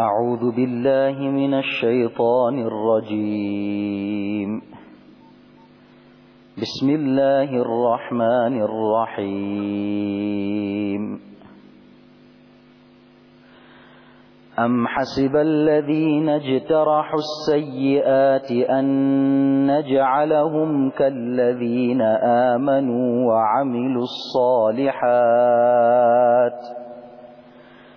أعوذ بالله من الشيطان الرجيم. بسم الله الرحمن الرحيم. أم حسب الذين اجترحوا السيئات أن نجعلهم كالذين آمنوا وعملوا الصالحات؟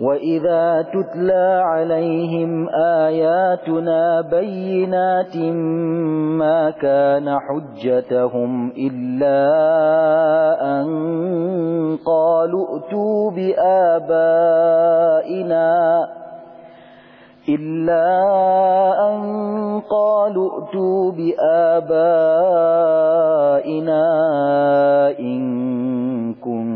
وإذا تتلى عليهم آياتنا بينات ما كان حجتهم إلا أن قالوا ائتوا بآبائنا إلا أن قالوا ائتوا بآبائنا إن كنتم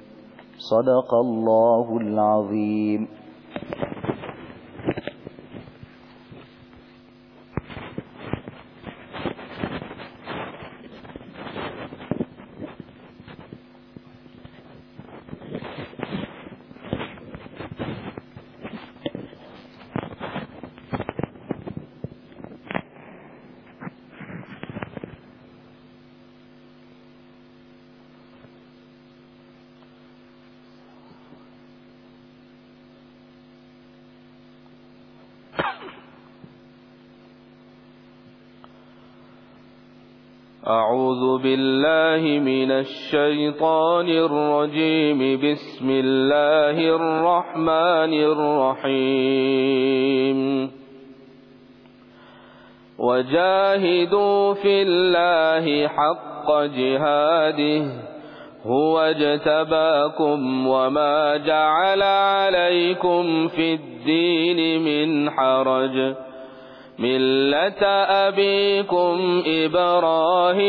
صدق الله العظيم أعوذ بالله من الشيطان الرجيم. بسم الله الرحمن الرحيم. وجاهدوا في الله حق جهاده هو اجتباكم وما جعل عليكم في الدين من حرج. ملة أبيكم إبراهيم.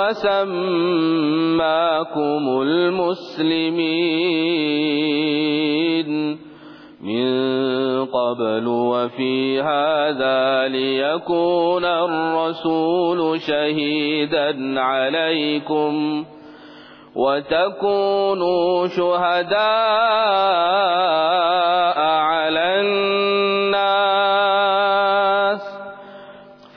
هو سماكم المسلمين من قبل وفي هذا ليكون الرسول شهيدا عليكم وتكونوا شهداء على الناس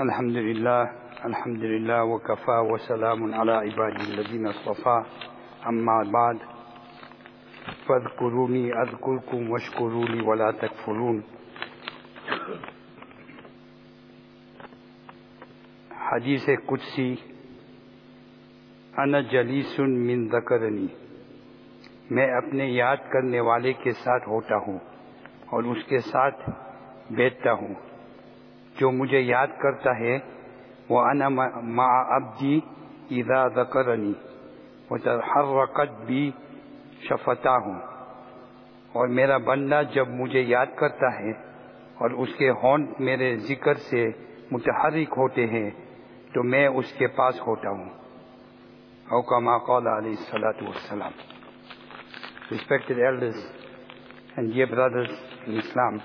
الحمد لله الحمد لله، وكفى وسلام على عباده الذين اصطفى. أما بعد، فاذكروني، أذكركم واشكروا لي ولا تكفرون حدیث قدسی انا جلیس من ذکرنی میں اپنے یاد کرنے والے کے ساتھ ہوتا ہوں اور اس کے ساتھ بیٹھتا ہوں۔ جو مجھے یاد کرتا ہے، وہ انا مع عبدی اذا ذکرنی وتحرکت بھی شفتا ہوں اور میرا بندہ جب مجھے یاد کرتا ہے اور اس کے ہونٹ میرے ذکر سے متحرک ہوتے ہیں، تو میں اس کے پاس ہوتا ہوں۔ او کما قال علیہ الصلاۃ والسلام۔ Respected elders and dear brothers in Islam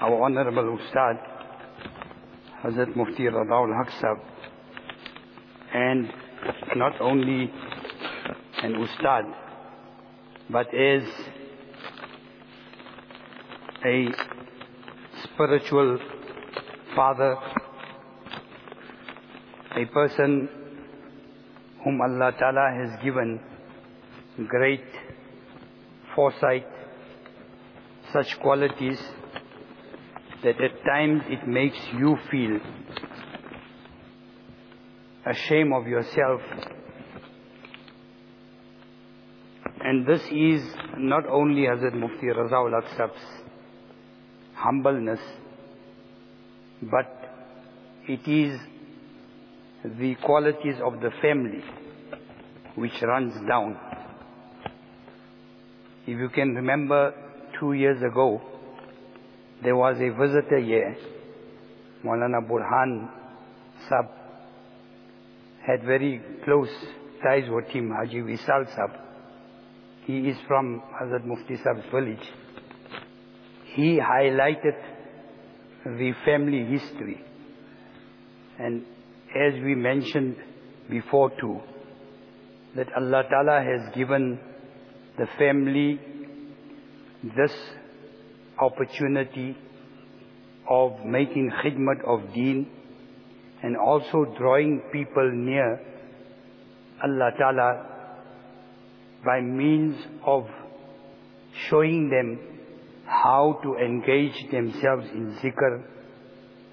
our honorable Ustad Hazrat Mufti Radaul Haq and not only an Ustad but is a spiritual father a person whom Allah Ta'ala has given great foresight, such qualities that at times it makes you feel ashamed of yourself. And this is not only Hazrat Mufti Razaul Haq Sab's humbleness, but it is the qualities of the family which runs down. If you can remember two years ago, there was a visitor here, Maulana Burhan Sab, had very close ties with him, Haji Visal Sab. He is from Hazrat Mufti Sab's village. He highlighted the family history. And as we mentioned before too, that Allah Ta'ala has given the family this opportunity of making khidmat of deen and also drawing people near Allah Ta'ala by means of showing them how to engage themselves in zikr,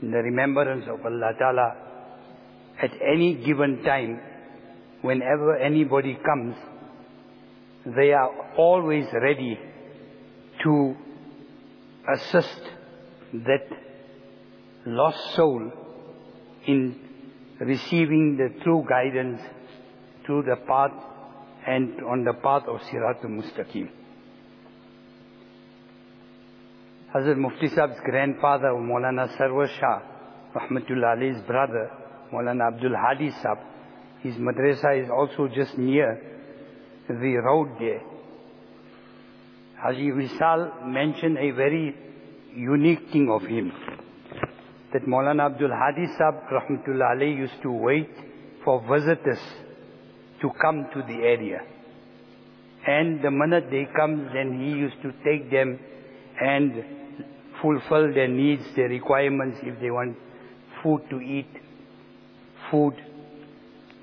in the remembrance of Allah Ta'ala at any given time, whenever anybody comes, they are always ready to assist that lost soul in receiving the true guidance through the path and on the path of Siratul Mustaqim. Hazrat Mufti Saab's grandfather, Maulana Sarwar Shah, Rahmatullah Ali's brother, Maulana Abdul Hadi Saab, his madrasa is also just near the road there. Haji Visal mentioned a very unique thing of him. That Maulana Abdul Hadi Saab, Rahmatullah Ali, used to wait for visitors to come to the area. And the minute they come, then he used to take them and fulfill their needs, their requirements, if they want food to eat, food,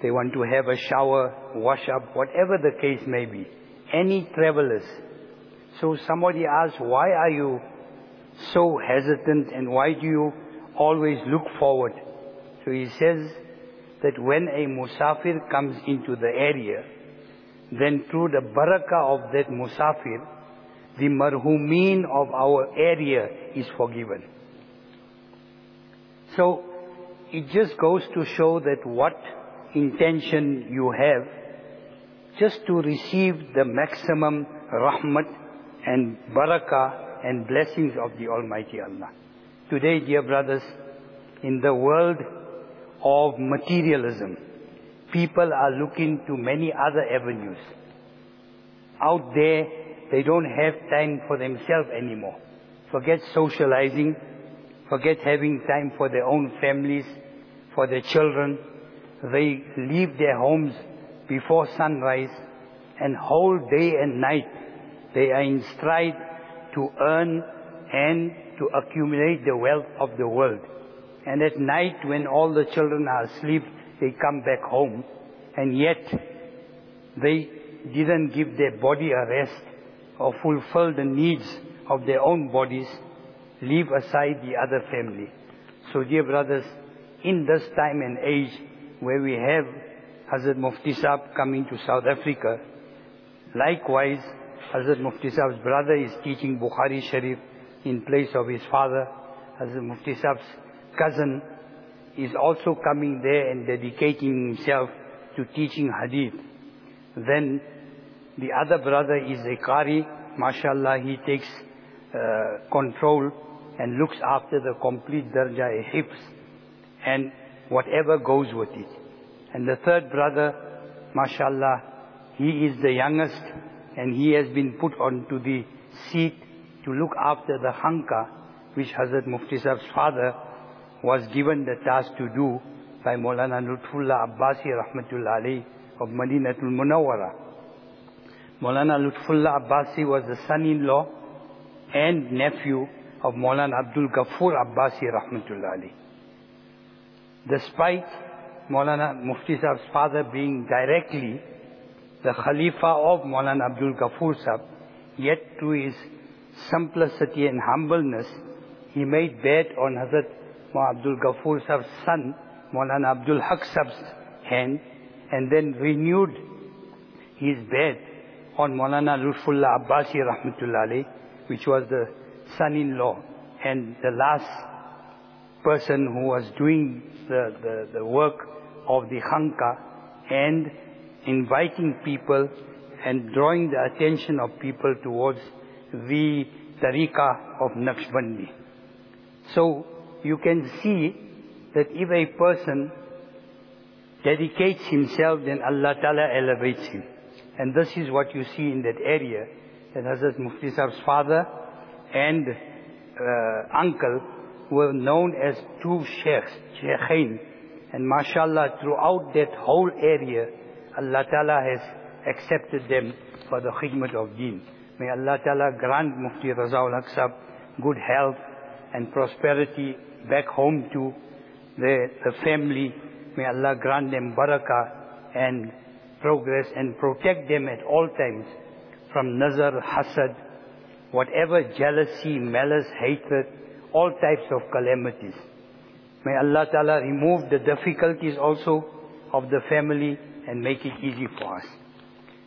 they want to have a shower, wash up, whatever the case may be. Any travelers. So somebody asks, why are you so hesitant and why do you always look forward? So he says that when a musafir comes into the area, then through the barakah of that musafir, the marhumeen of our area is forgiven. So it just goes to show that what intention you have, just to receive the maximum rahmat and barakah and blessings of the Almighty Allah. Today, dear brothers, in the world of materialism, people are looking to many other avenues. Out there, they don't have time for themselves anymore. Forget socializing, forget having time for their own families, for their children. they leave their homes before sunrise and whole day and night they are in stride to earn and to accumulate the wealth of the world. And at night when all the children are asleep, they come back home and yet they didn't give their body a rest or fulfill the needs of their own bodies, leave aside the other family. So dear brothers, in this time and age where we have Hazrat Mufti Saab coming to South Africa, likewise Hazrat Mufti Saab's brother is teaching Bukhari Sharif in place of his father. Hazrat Mufti Saab's cousin is also coming there and dedicating himself to teaching Hadith. Then the other brother is a Qari. MashaAllah, he takes uh, control and looks after the complete darja hifz and whatever goes with it. And the third brother, MashaAllah, he is the youngest and he has been put onto the seat to look after the khanka which Hazrat Mufti father was given the task to do by Maulana Lutfullah Abbasi Rahmatullah Ali of Madinatul Munawwara. Maulana Lutfullah Abbasi was the son-in-law and nephew of Maulana Abdul Ghaffur Abbasi Rahmatullah Ali. Despite Maulana Mufti father being directly the Khalifa of Maulana Abdul Ghaffur Sahib, yet to his simplicity and humbleness, he made bet on Hazrat Maulana Abdul Ghaffur Sahib's son, Maulana Abdul Haq Sahib's hand, and then renewed his bet on Maulana Lutfullah Abbasi Rahmatullah which was the son-in-law and the last person who was doing the, the, the work of the Khanka and inviting people and drawing the attention of people towards the tariqah of Naqshbandi. So you can see that if a person dedicates himself, then Allah Ta'ala elevates him. And this is what you see in that area, that Hazrat Mufti Sahib's father and uh, uncle were known as two sheikhs, sheikhain. And mashallah, throughout that whole area, Allah Ta'ala has accepted them for the khidmat of deen. May Allah Ta'ala grant Mufti Razaul Haq good health and prosperity back home to the, the family. May Allah grant them barakah and progress and protect them at all times from nazar, hasad, whatever jealousy, malice, hatred, all types of calamities. May Allah Ta'ala remove the difficulties also of the family and make it easy for us.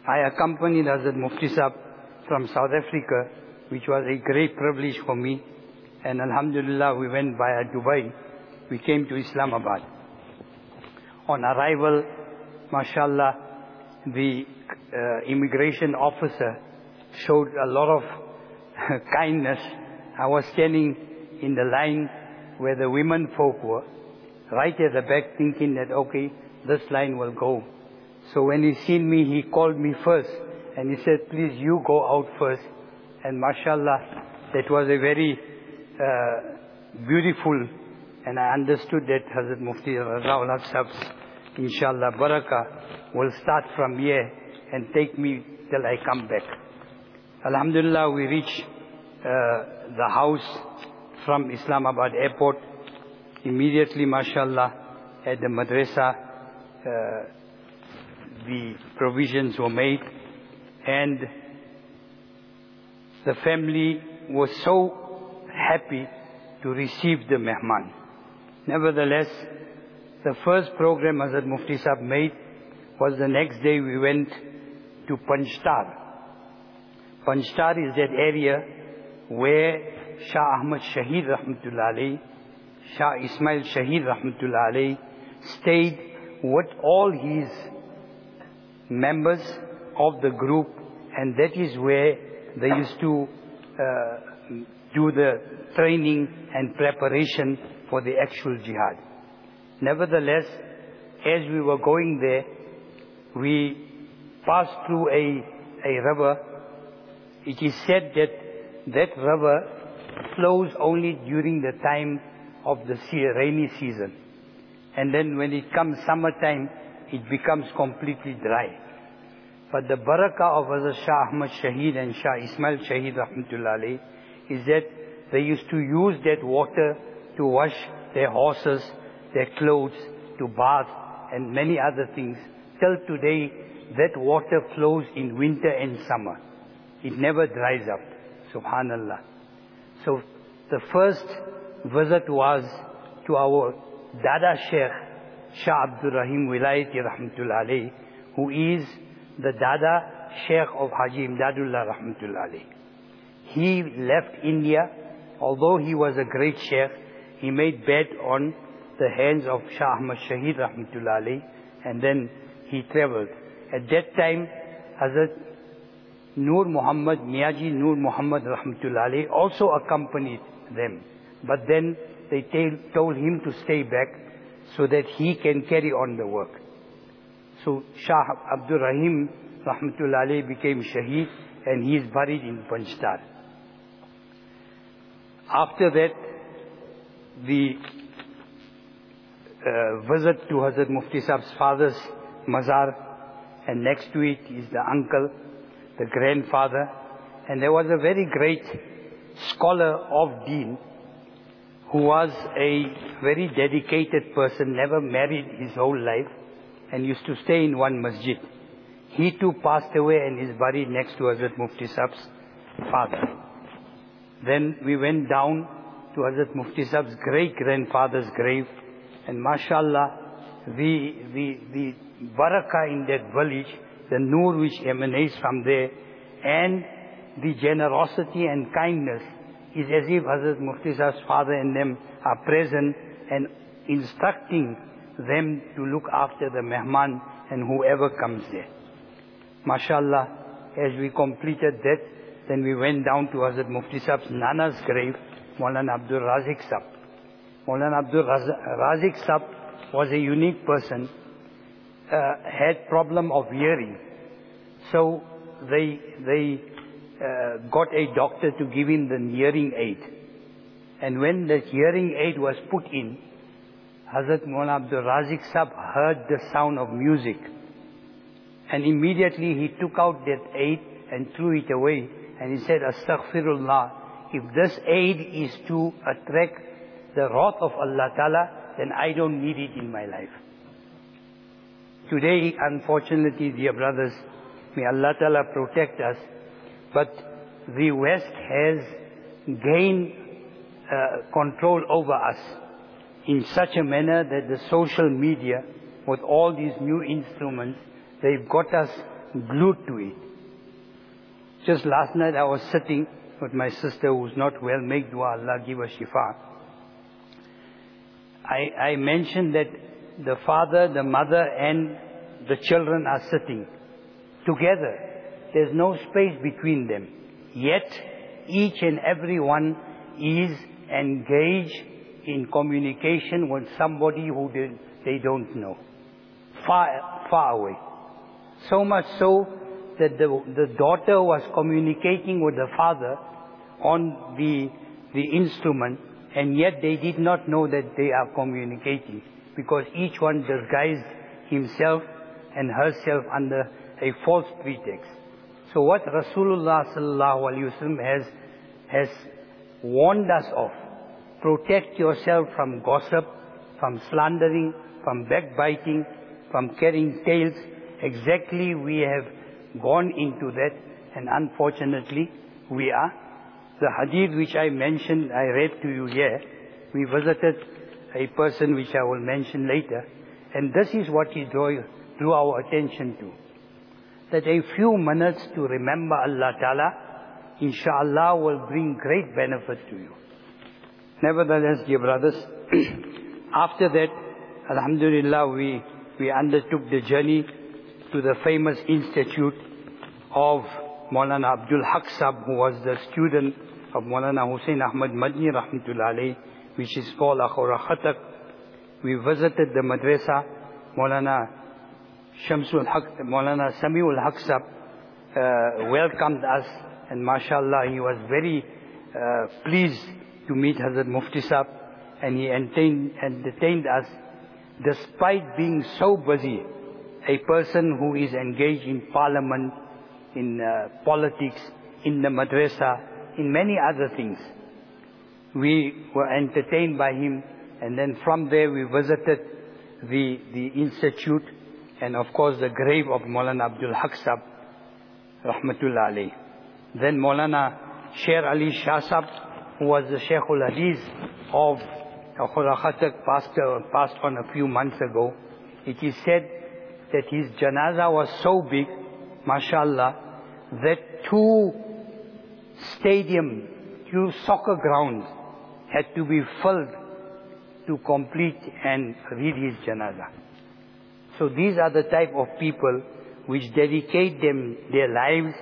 I accompanied Hazrat Mufti Sahib from South Africa, which was a great privilege for me. And Alhamdulillah, we went via Dubai. We came to Islamabad. On arrival, mashallah, the uh, immigration officer showed a lot of kindness. I was standing in the line where the women folk were, right at the back thinking that, okay, this line will go. So when he seen me, he called me first and he said, please you go out first. And mashallah, that was a very uh, beautiful and I understood that Hazrat Mufti Razaul Haq inshallah, barakah will start from here and take me till I come back. Alhamdulillah, we reached uh, the house from Islamabad airport. Immediately, mashallah, at the madrasa, uh, the provisions were made and the family was so happy to receive the mehman. Nevertheless, the first program Hazrat Mufti Sahib made was the next day we went to Panjtar. Panjtar is that area where Shah Ahmad Shahid Rahmatullah alayhi, Shah Ismail Shahid Rahmatullah alayhi stayed with all his members of the group and that is where they used to uh, do the training and preparation for the actual jihad. Nevertheless, as we were going there, we passed through a, a river. It is said that that river flows only during the time of the rainy season. And then when it comes summertime, it becomes completely dry. But the barakah of Hazrat Shah Ahmad Shaheed and Shah Ismail Shaheed Rahmatullah alayh is that they used to use that water to wash their horses, their clothes, to bath and many other things. Till today, that water flows in winter and summer. It never dries up. Subhanallah. So the first visit was to our Dada Sheikh, Shah Abdul Rahim Wilayati Rahmatullah alayh, who is the Dada Sheikh of Haji Imdadullah Rahmatullah alayh. He left India, although he was a great Sheikh, he made bed on the hands of Shah Ahmad Rahmatullah alayh, and then he traveled. At that time, Hazrat Nur Muhammad, Miyaji Nur Muhammad Rahmatullah alayh also accompanied them. But then they told him to stay back so that he can carry on the work. So Shah Abdul Rahim Rahmatullah alayh became Shaheed and he is buried in Panjtar. After that, the uh, visit to Hazrat Mufti Sahib's father's mazar and next to it is the uncle, the grandfather and there was a very great scholar of deen who was a very dedicated person, never married his whole life and used to stay in one masjid. He too passed away and is buried next to Hazrat Mufti Sahib's father. Then we went down to Hazrat Mufti Sahib's great-grandfather's grave and mashallah, the, the, the barakah in that village, the nur which emanates from there and the generosity and kindness is as if Hazrat Mufti Sahib's father and them are present and instructing them to look after the mehman and whoever comes there. MashaAllah, as we completed that, then we went down to Hazrat Mufti Sahib's Nana's grave, Maulana Abdul Razik Sahib. Maulana Abdul Razik Sahib was a unique person, uh, had problem of hearing. So they, they uh, got a doctor to give him the hearing aid. And when the hearing aid was put in, Hazrat Maulana Abdul Razik Sahib heard the sound of music. And immediately he took out that aid and threw it away. And he said, Astaghfirullah, if this aid is to attract the wrath of Allah Ta'ala, then I don't need it in my life. Today, unfortunately, dear brothers, may Allah Ta'ala protect us, but the West has gained uh, control over us in such a manner that the social media, with all these new instruments, they've got us glued to it. Just last night I was sitting with my sister who's not well, make dua, Allah give her shifa. I, I mentioned that the father, the mother and the children are sitting together. There's no space between them. Yet, each and every one is engaged in communication with somebody who they, don't know. Far, far away. So much so that the, the daughter was communicating with the father on the, the instrument and yet they did not know that they are communicating because each one disguised himself and herself under a false pretext. So what Rasulullah sallallahu alaihi wasallam has has warned us of, protect yourself from gossip, from slandering, from backbiting, from carrying tales. Exactly we have gone into that and unfortunately we are. The hadith which I mentioned, I read to you here, we visited a person which I will mention later and this is what he drew, drew our attention to that a few minutes to remember Allah Ta'ala, inshallah will bring great benefit to you. Nevertheless, dear brothers, after that, Alhamdulillah, we, we undertook the journey to the famous institute of Maulana Abdul Haq Sahib, who was the student of Maulana Hussein Ahmad Madni Rahmatullah alayh, which is called Akora Khattak. We visited the madrasa, Maulana Shamsul Haq, Maulana Samiul Haq Sahib, uh, welcomed us and mashallah he was very uh, pleased to meet Hazrat Mufti Sahib and he entertained, entertained us despite being so busy, a person who is engaged in parliament, in uh, politics, in the madrasa, in many other things. We were entertained by him and then from there we visited the, the institute and of course the grave of Maulana Abdul Haq Sab, Rahmatullah alayh. Then Maulana Sher Ali Shah Sab, who was the Sheikhul Hadith of Khura passed, uh, passed on a few months ago. It is said that his janaza was so big, mashallah, that two stadium, two soccer grounds had to be filled to complete and read his janaza. So these are the type of people which dedicate them their lives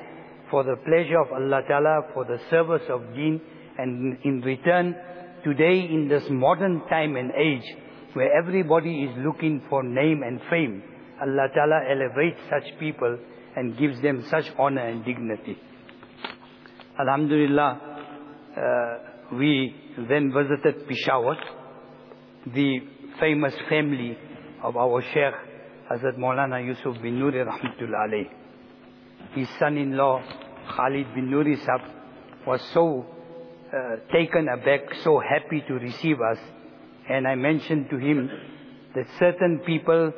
for the pleasure of Allah Ta'ala, for the service of deen, and in return, today in this modern time and age, where everybody is looking for name and fame, Allah Ta'ala elevates such people and gives them such honor and dignity. Alhamdulillah, uh, we then visited Peshawar, the famous family of our Sheikh, Hazrat Maulana Yusuf Binuri Rahmatullah alayh. His son-in-law, Khalid Binuri Sahab, was so uh, taken aback, so happy to receive us. And I mentioned to him that certain people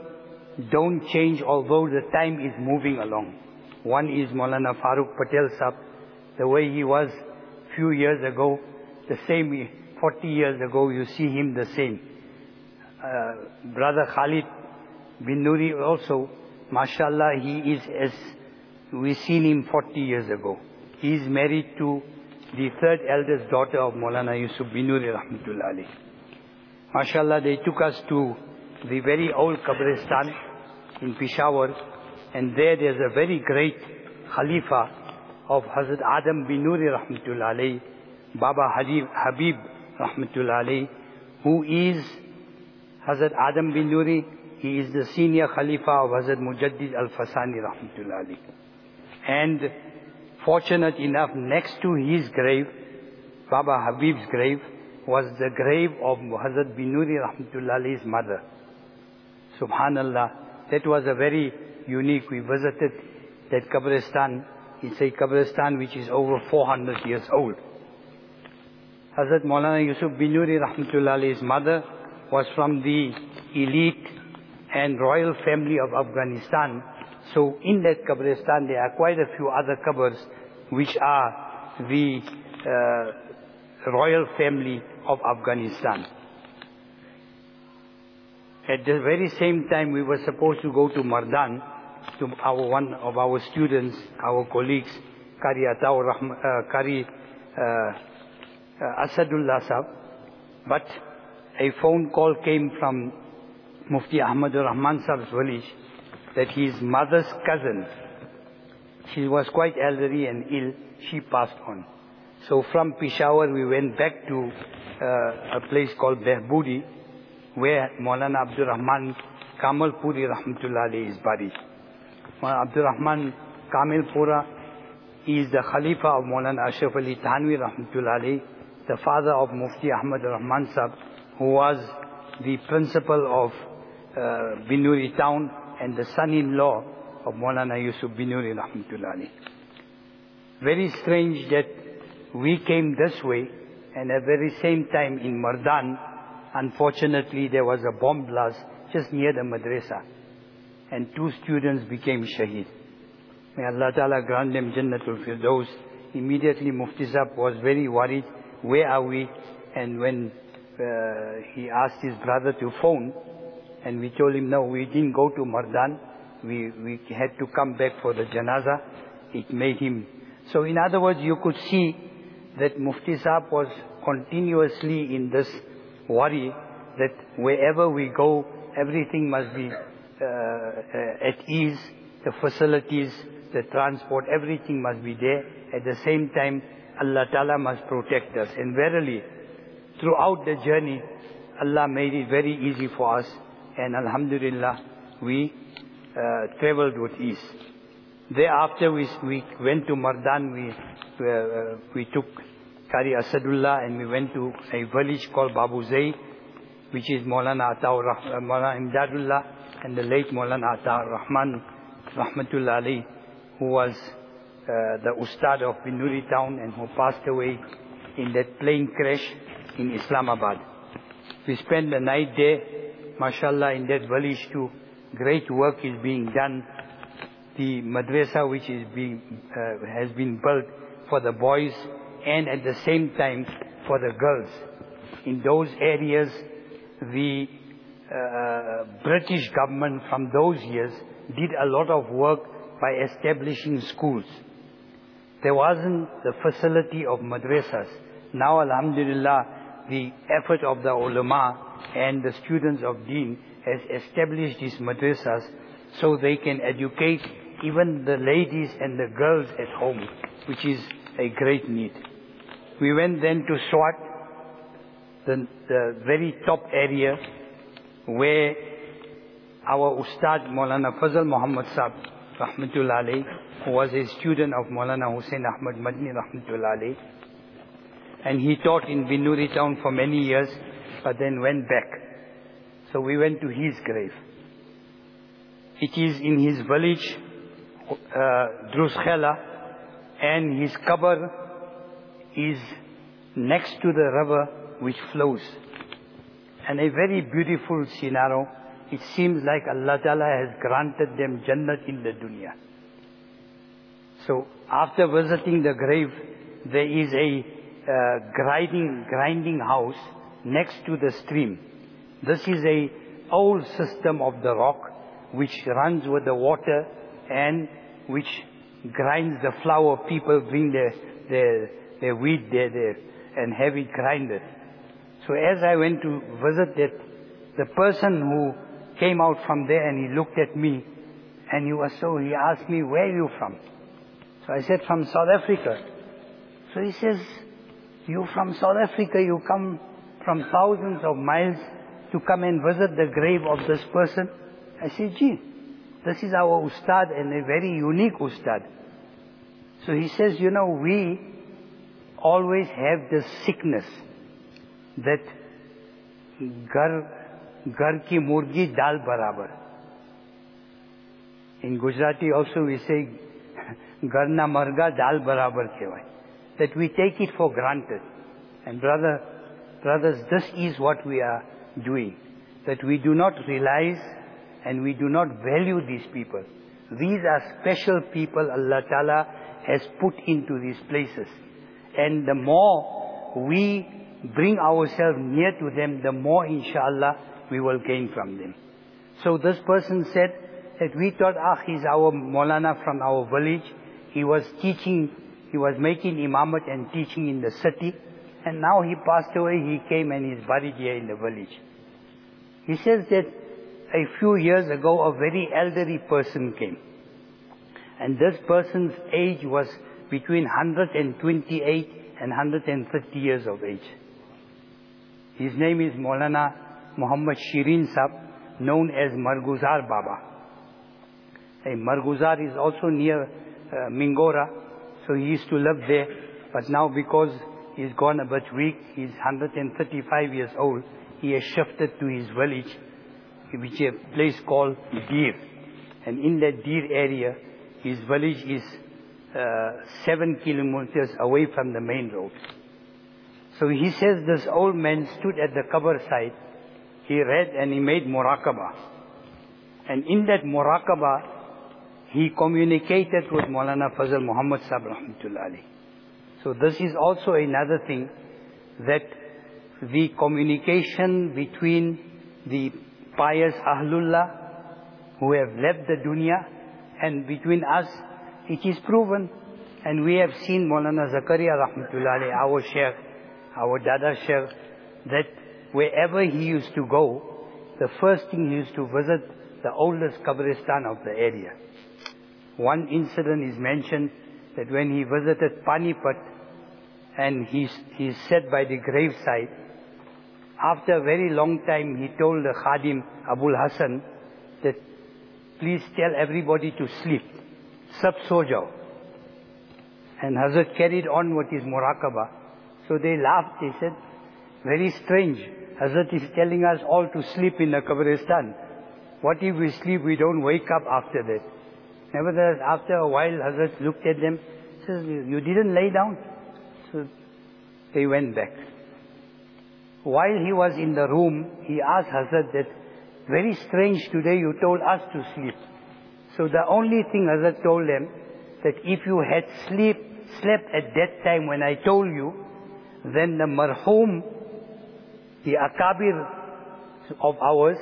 don't change although the time is moving along. One is Maulana Farooq Patel Sahab, the way he was few years ago, the same 40 years ago, you see him the same. Uh, Brother Khalid Binuri also, mashallah, he is as we seen him 40 years ago. He is married to the third eldest daughter of Maulana Yusuf Binuri Rahmatullah Ali. Mashallah, they took us to the very old Qabristan in Peshawar, and there there's a very great Khalifa of Hazrat Adam bin Nuri Rahmatullah Ali, Baba Habib, Habib Rahmatullah Ali, who is Hazrat Adam bin Nuri, he is the senior Khalifa of Hazrat Mujaddid Alf-Sani Rahmatullah Ali. And fortunate enough, next to his grave, Baba Habib's grave, was the grave of Hazrat Binuri Rahmatullah Ali's mother. Subhanallah, that was a very unique. We visited that Qabristan. It's a Qabristan which is over 400 years old. Hazrat Maulana Yusuf Binuri Rahmatullah Ali's mother was from the elite and royal family of Afghanistan. So in that Qabristan there are quite a few other qabrs which are the uh, royal family of Afghanistan. At the very same time we were supposed to go to Mardan to our one of our students, our colleagues, Kari Ataur Rahma, uh, Kari uh, uh, Asadullah Sahab. But a phone call came from Mufti Ahmad Rahman Sahab's village that his mother's cousin, she was quite elderly and ill, she passed on. So from Peshawar we went back to uh, a place called Behbudi where Maulana Abdul Rahman Kamilpuri Rahmatullah is buried. Maulana Abdul Rahman Kamil is the Khalifa of Maulana Ashraf Ali Thanwi Rahmatullah the father of Mufti Ahmad Rahman Sahab, who was the principal of Binuri town and the son-in-law of Maulana Yusuf Binuri Rahmatullah Very strange that we came this way and at the very same time in Mardan, unfortunately there was a bomb blast just near the madrasa and two students became shaheed. May Allah Ta'ala grant them Jannatul Firdaus. Immediately Mufti Sahib was very worried, where are we? And when uh, he asked his brother to phone, and we told him, no, we didn't go to Mardan. We, we had to come back for the janaza. It made him. So in other words, you could see that Mufti Saab was continuously in this worry that wherever we go, everything must be uh, at ease, the facilities, the transport, everything must be there. At the same time, Allah Ta'ala must protect us. And verily, throughout the journey, Allah made it very easy for us. And Alhamdulillah, we uh, traveled with ease. Thereafter, we, we went to Mardan, we, uh, we took Kari Asadullah and we went to a village called Babu Zay, which is Maulana Ataur Rah- Maulana Imdadullah and the late Maulana Ataur Rahman Rahmatullah Ali, who was uh, the Ustad of Binuri town and who passed away in that plane crash in Islamabad. We spent the night there, mashallah, in that village too. Great work is being done. The madrasa which is being, uh, has been built for the boys and at the same time for the girls. In those areas, the uh, British government from those years did a lot of work by establishing schools. There wasn't the facility of madrasas. Now, alhamdulillah, the effort of the ulama and the students of deen has established these madrasas so they can educate even the ladies and the girls at home, which is a great need. We went then to Swat, the, the very top area where our Ustad Maulana Fazal Muhammad Saab, Rahmatullah alayh, who was a student of Maulana Hussein Ahmad Madni, Rahmatullah alayh, and he taught in Binuri town for many years, but then went back. So we went to his grave. It is in his village, uh, and his qabr is next to the river which flows. And a very beautiful scenario. It seems like Allah Ta'ala has granted them Jannat in the dunya. So after visiting the grave, there is a uh, grinding, grinding house next to the stream. This is a old system of the rock which runs with the water and which grinds the flour. People bring their, their, their wheat there, there and have it grinded. So as I went to visit it, the person who came out from there and he looked at me and he was so, he asked me, where are you from? So I said, from South Africa. So he says, you from South Africa, you come from thousands of miles to come and visit the grave of this person? I said, gee, this is our ustad and a very unique ustad. So he says, you know, we always have this sickness that gar, gar ki murgi dal barabar. In Gujarati also we say, garna marga dal barabar kevai. That we take it for granted. And brother, brothers, this is what we are doing. That we do not realize and we do not value these people. These are special people Allah Ta'ala has put into these places. And the more we bring ourselves near to them, the more inshallah we will gain from them. So this person said that we thought, ah, he's our Maulana from our village. He was teaching, he was making imamat and teaching in the city. And now he passed away, he came and he's buried here in the village. He says that a few years ago a very elderly person came. And this person's age was between 128 and 130 years of age. His name is Maulana Muhammad Shirin Sab, known as Marguzar Baba. A Marguzar is also near uh, Mingora, so he used to live there. But now because he's gone about a bit weak, he's 135 years old, he has shifted to his village, which is a place called Dir. And in that Dir area, his village is uh, seven kilometers away from the main road. So he says this old man stood at the cover side. He read and he made muraqabah. And in that muraqabah, he communicated with Maulana Fazal Muhammad Sahib Rahmatullah. So this is also another thing that the communication between the pious Ahlullah who have left the dunya and between us, it is proven. And we have seen Maulana Zakaria Rahmatullah our Sheikh, our Dada Sheikh, that wherever he used to go, the first thing he used to visit the oldest Qabristan of the area. One incident is mentioned that when he visited Panipat and he, he sat by the graveside, after a very long time he told the Khadim Abul Hassan that please tell everybody to sleep. Sab so jao. And Hazrat carried on with his muraqabah. So they laughed. They said, very strange. Hazrat is telling us all to sleep in the Qabristan. What if we sleep, we don't wake up after that? Nevertheless, after a while, Hazrat looked at them, says, you didn't lay down? So they went back. While he was in the room, he asked Hazrat that, very strange today you told us to sleep. So the only thing Hazrat told them, that if you had sleep, slept at that time when I told you, then the marhum, the akabir of ours,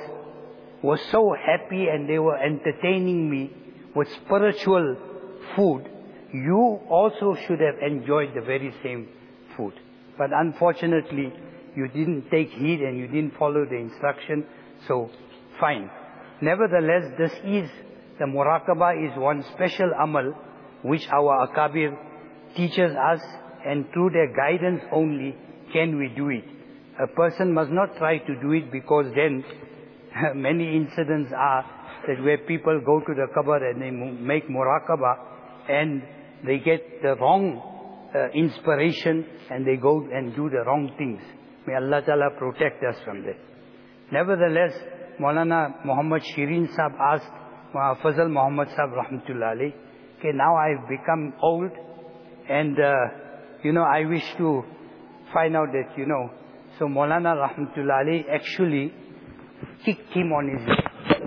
was so happy and they were entertaining me with spiritual food, you also should have enjoyed the very same food. But unfortunately, you didn't take heed and you didn't follow the instruction, so fine. Nevertheless, this is, the muraqabah is one special amal which our akabir teaches us and through their guidance only can we do it. A person must not try to do it because then many incidents are that where people go to the qabr and they make muraqabah and they get the wrong uh, inspiration and they go and do the wrong things. May Allah Ta'ala protect us from that. Nevertheless, Maulana Muhammad Shirin Sahib asked Fazal Muhammad Sahib Rahmatullah Ali, okay, now I've become old and, uh, you know, I wish to find out that, you know, so Maulana Rahmatullah Ali actually kicked him on his head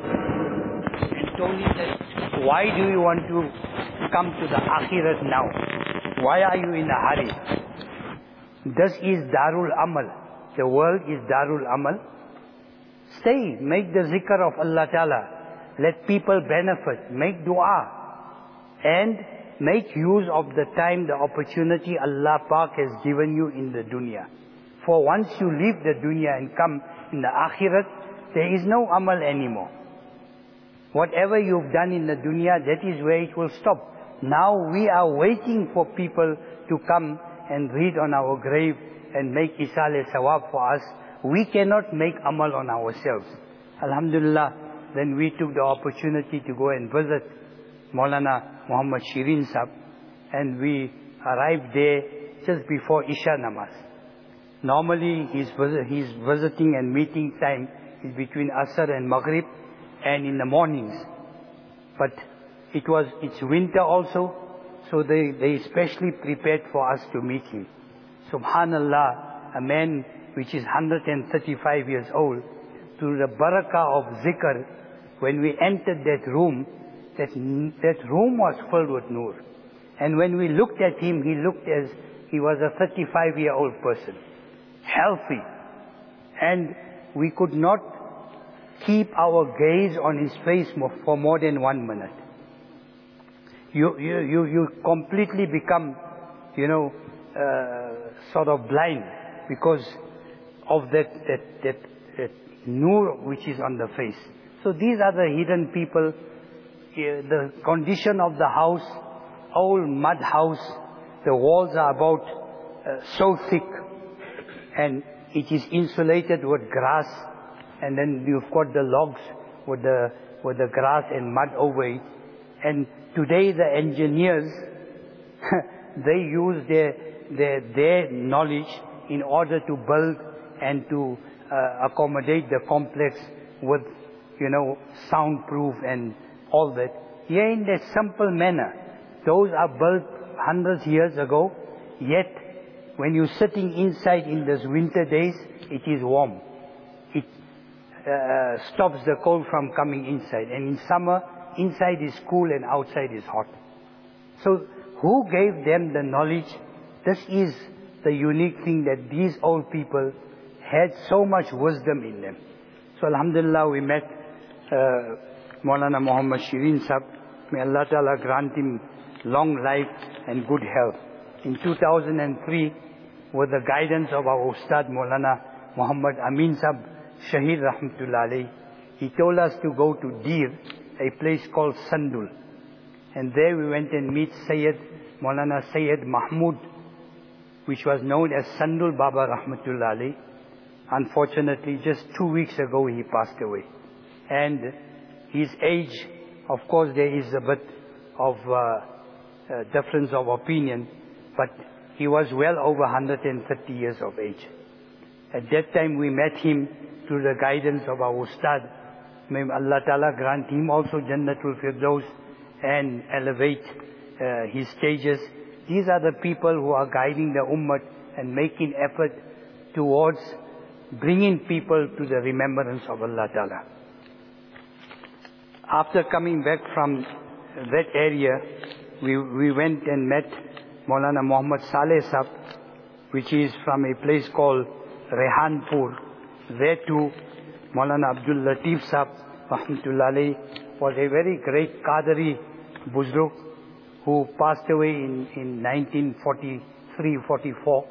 him that, why do you want to come to the akhirat now? Why are you in a hurry? This is Darul Amal. The world is Darul Amal. Stay, make the zikr of Allah Ta'ala. Let people benefit. Make dua. And make use of the time, the opportunity Allah Pak has given you in the dunya. For once you leave the dunya and come in the akhirat, there is no amal anymore. Whatever you've done in the dunya, that is where it will stop. Now we are waiting for people to come and read on our grave and make isale sawab for us. We cannot make amal on ourselves. Alhamdulillah, then we took the opportunity to go and visit Maulana Muhammad Shirin Sahib and we arrived there just before Isha Namaz. Normally his, his visiting and meeting time is between Asr and Maghrib and in the mornings. But it was, it's winter also, so they, they especially prepared for us to meet him. Subhanallah, a man which is 135 years old, through the barakah of zikr, when we entered that room, that, that room was filled with nur. And when we looked at him, he looked as he was a 35 year old person, healthy. And we could not keep our gaze on his face for more than one minute. You, you, you, you completely become, you know, uh, sort of blind because of that, that, that, that nur which is on the face. So these are the hidden people. The condition of the house, old mud house, the walls are about uh, so thick and it is insulated with grass and then you've got the logs with the, with the grass and mud over it. And today the engineers, they use their, their, their knowledge in order to build and to uh, accommodate the complex with, you know, soundproof and all that. Here in that simple manner, those are built hundreds of years ago, yet when you're sitting inside in these winter days, it is warm. It uh, stops the cold from coming inside. And in summer, inside is cool and outside is hot. So who gave them the knowledge? This is the unique thing that these old people had so much wisdom in them. So Alhamdulillah we met uh, Maulana Muhammad Shirin Sahib. May Allah Ta'ala grant him long life and good health. In 2003, with the guidance of our Ustad Maulana Muhammad Amin Sahib, Shahid Rahmatullah alayhi, he told us to go to Dir, a place called Sandul. And there we went and meet Sayyid, Maulana Sayyid Mahmud, which was known as Sandul Baba Rahmatullah alayhi. Unfortunately, just two weeks ago he passed away. And his age, of course there is a bit of uh, uh, difference of opinion, but he was well over 130 years of age. At that time we met him through the guidance of our Ustad. May Allah Ta'ala grant him also Jannatul Firdaus and elevate uh, his stages. These are the people who are guiding the Ummah and making effort towards bringing people to the remembrance of Allah Ta'ala. After coming back from that area, we, we went and met Maulana Muhammad Saleh Sab, which is from a place called Rehanpur. There too, Maulana Abdul Latif Sab, rahmatullahi, was a very great Qadri Buzruk who passed away in, in 1943-44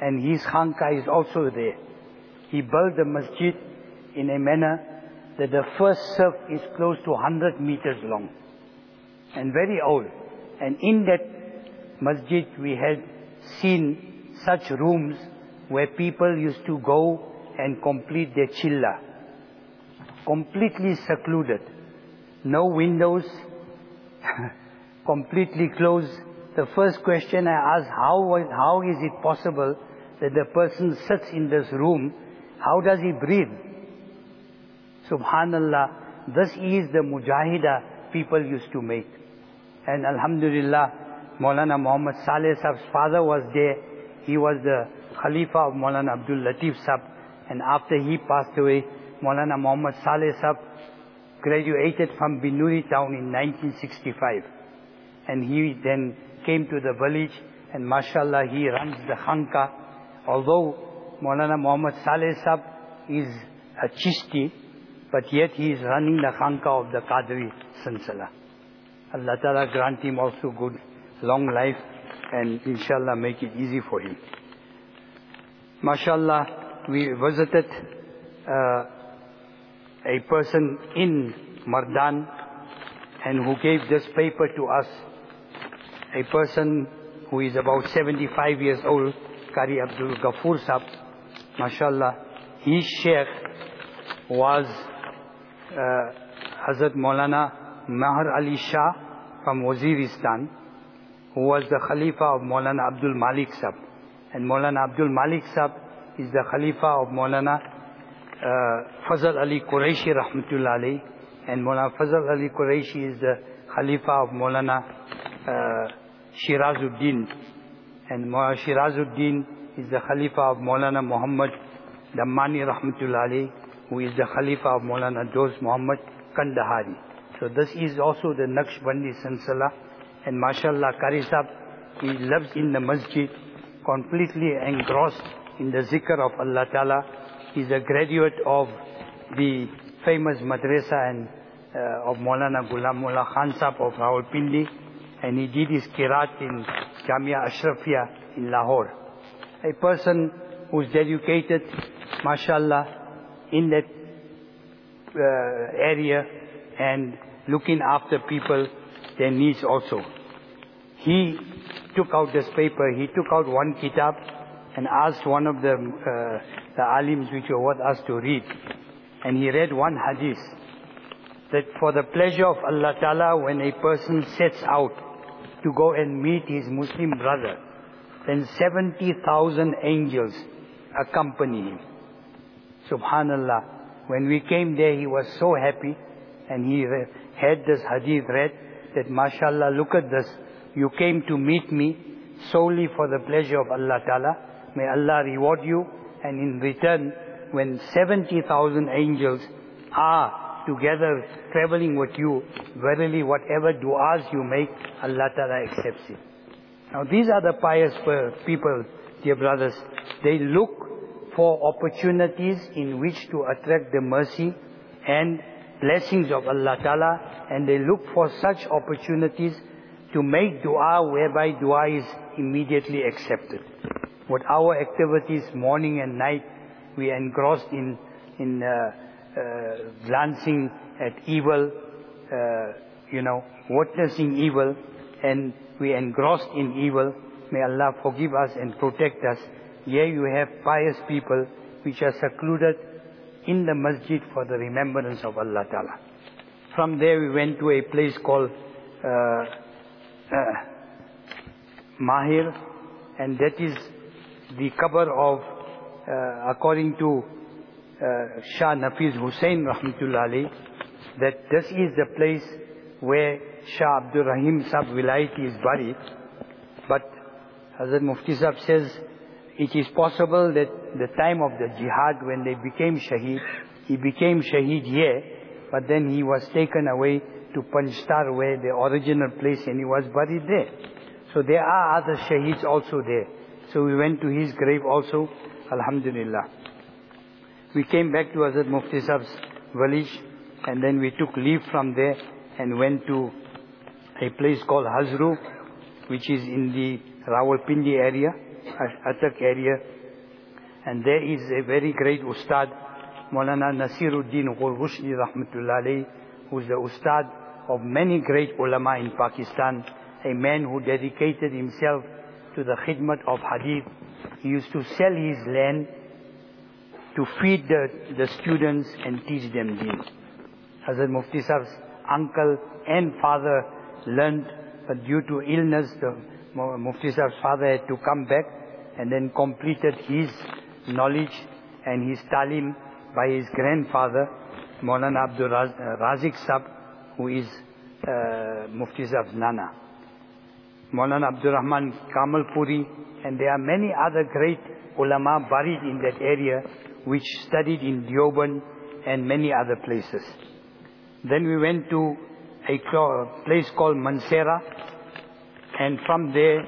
and his khanka is also there. He built the masjid in a manner that the first surf is close to 100 meters long and very old. And in that masjid we had seen such rooms where people used to go and complete their chilla. Completely secluded. No windows, completely closed. The first question I asked, how, how is it possible that the person sits in this room? How does he breathe? Subhanallah, this is the mujahida people used to make. And Alhamdulillah, Maulana Muhammad Saleh Sab's father was there. He was the Khalifa of Maulana Abdul Latif Sab. And after he passed away, Maulana Muhammad Saleh Sab graduated from Binuri town in 1965. And he then came to the village and mashallah he runs the khanka. Although Maulana Muhammad Saleh Sab is a Chisti, but yet he is running the khanka of the Qadri Silsila. Allah Ta'ala grant him also good long life and inshallah make it easy for him. MashaAllah, we visited uh, a person in Mardan and who gave this paper to us. A person who is about 75 years old, Kari Abdul Ghafoor Sahab, MashaAllah. His sheikh was uh, Hazrat Maulana Mahar Ali Shah from Waziristan, who was the Khalifa of Maulana Abdul Malik Sahab. And Maulana Abdul Malik Sahab is the Khalifa of Maulana uh, Fazal Ali Quraishi Rahmatullah alayhi. And Maulana Fazal Ali Quraishi is the Khalifa of Maulana uh, Sirajuddin. And Maulana Sirajuddin is the Khalifa of Maulana Muhammad Dammani Rahmatullah alayhi, who is the Khalifa of Maulana Dost Muhammad Kandahari. So this is also the Naqshbandi Silsila. And mashallah, Qari Sahib, he lives in the masjid, completely engrossed in the zikr of Allah Ta'ala. He's a graduate of the famous madrasa and uh, of Maulana Ghulamullah Khan Sahib of Rawalpindi. And he did his kirat in Jamia Ashrafia in Lahore. A person who's dedicated, mashallah, in that uh, area and looking after people, their needs also. He took out this paper, he took out one kitab and asked one of the, uh, the alims which were with us to read. And he read one hadith that for the pleasure of Allah Ta'ala when a person sets out to go and meet his Muslim brother, then 70,000 angels accompany him. Subhanallah. When we came there, he was so happy and he had this hadith read that mashallah, look at this. You came to meet me solely for the pleasure of Allah Ta'ala. May Allah reward you. And in return, when 70,000 angels are together traveling with you, verily whatever du'as you make, Allah Ta'ala accepts it. Now these are the pious people, dear brothers. They look for opportunities in which to attract the mercy and blessings of Allah Ta'ala and they look for such opportunities to make dua whereby dua is immediately accepted. What our activities morning and night, we are engrossed in, in uh, uh, glancing at evil, uh, you know, witnessing evil and we engrossed in evil. May Allah forgive us and protect us. Here you have pious people which are secluded in the masjid for the remembrance of Allah Ta'ala. From there we went to a place called uh, uh, Mahir and that is the cover of uh, according to uh, Shah Nafiz Hussain Rahmatullah alayh, that this is the place where Shah Abdul Rahim Sahib Vilayati is buried. But Hazrat Mufti Sahib says it is possible that the time of the jihad when they became shaheed, he became shaheed here, but then he was taken away to Panjtar where the original place and he was buried there. So there are other shaheeds also there. So we went to his grave also, Alhamdulillah. We came back to Hazrat Mufti Sahib's village and then we took leave from there and went to a place called Hazru, which is in the Rawalpindi area, Attock area. And there is a very great Ustad, Maulana Nasiruddin Ghurgushni Rahmatullah alayhi, who is the Ustad of many great ulama in Pakistan, a man who dedicated himself to the khidmat of hadith. He used to sell his land to feed the, the students and teach them deen. Hazrat Mufti uncle and father learned, but due to illness, the Mufti father had to come back and then completed his knowledge and his talim by his grandfather, Maulana Abdul uh, Razik Sahib, who is uh, Mufti Sahib's nana. Maulana Abdul Rahman Kamilpuri, and there are many other great ulama buried in that area which studied in Deoband and many other places. Then we went to a place called Mansehra, and from there,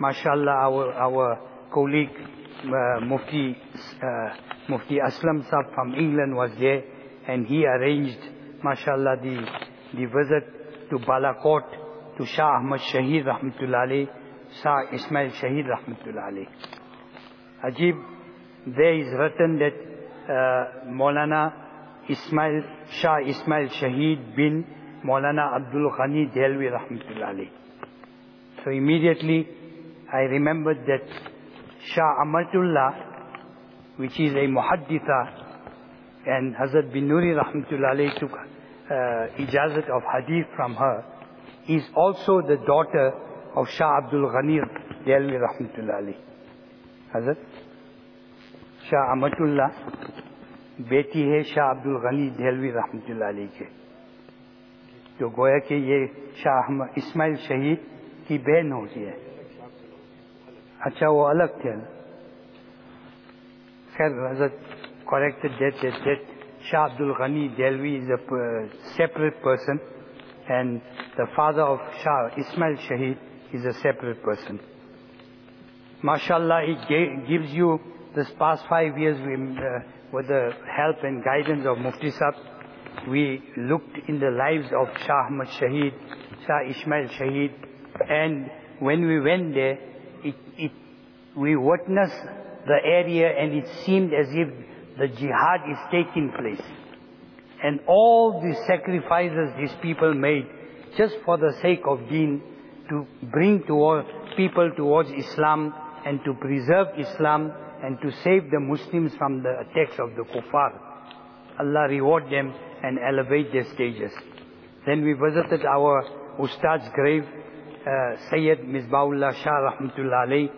mashallah, our, our colleague, uh, Mufti, uh, Mufti Aslam Sahib from England was there, and he arranged, mashallah, the, the visit to Balakot, to Shah Ahmad Shahid Rahmatullah alayh, Shah Ismail Shahid Rahmatullah alayh. Ajib, there is written that uh, Maulana Ismail, Shah Ismail Shahid bin Maulana Abdul Ghani Delvi Rahmatullah alayh. So immediately I remembered that Shah Amatullah, which is a muhadditha, and Hazrat bin Nuri Rahmatullah alayh took uh, ijazat of hadith from her is also the daughter of Shah Abdul Ghanir Delhi Rahmatullah Ali. حضرت شاہ Amatullah اللہ بیٹی ہے شاہ عبد الغنی دہلوی رحمۃ اللہ علیہ کے جو گویا کہ یہ شاہ اسماعیل شہید کی بہن ہوتی ہے اچھا وہ الگ تھے خیر حضرت correct date date Shah Abdul Ghani Delvi is a separate person and the father of Shah Ismail Shahid is a separate person. MashaAllah, it gives you this past five years, we, uh, with the help and guidance of Mufti Sahib, we looked in the lives of Shah Ahmad Shahid, Shah Ismail Shahid, and when we went there, it, it, we witnessed the area and it seemed as if the jihad is taking place. And all the sacrifices these people made just for the sake of deen, to bring toward people towards Islam and to preserve Islam and to save the Muslims from the attacks of the kuffar. Allah reward them and elevate their stages. Then we visited our Ustad's grave, uh, Sayyid Misbahullah Shah Rahmatullah alayh,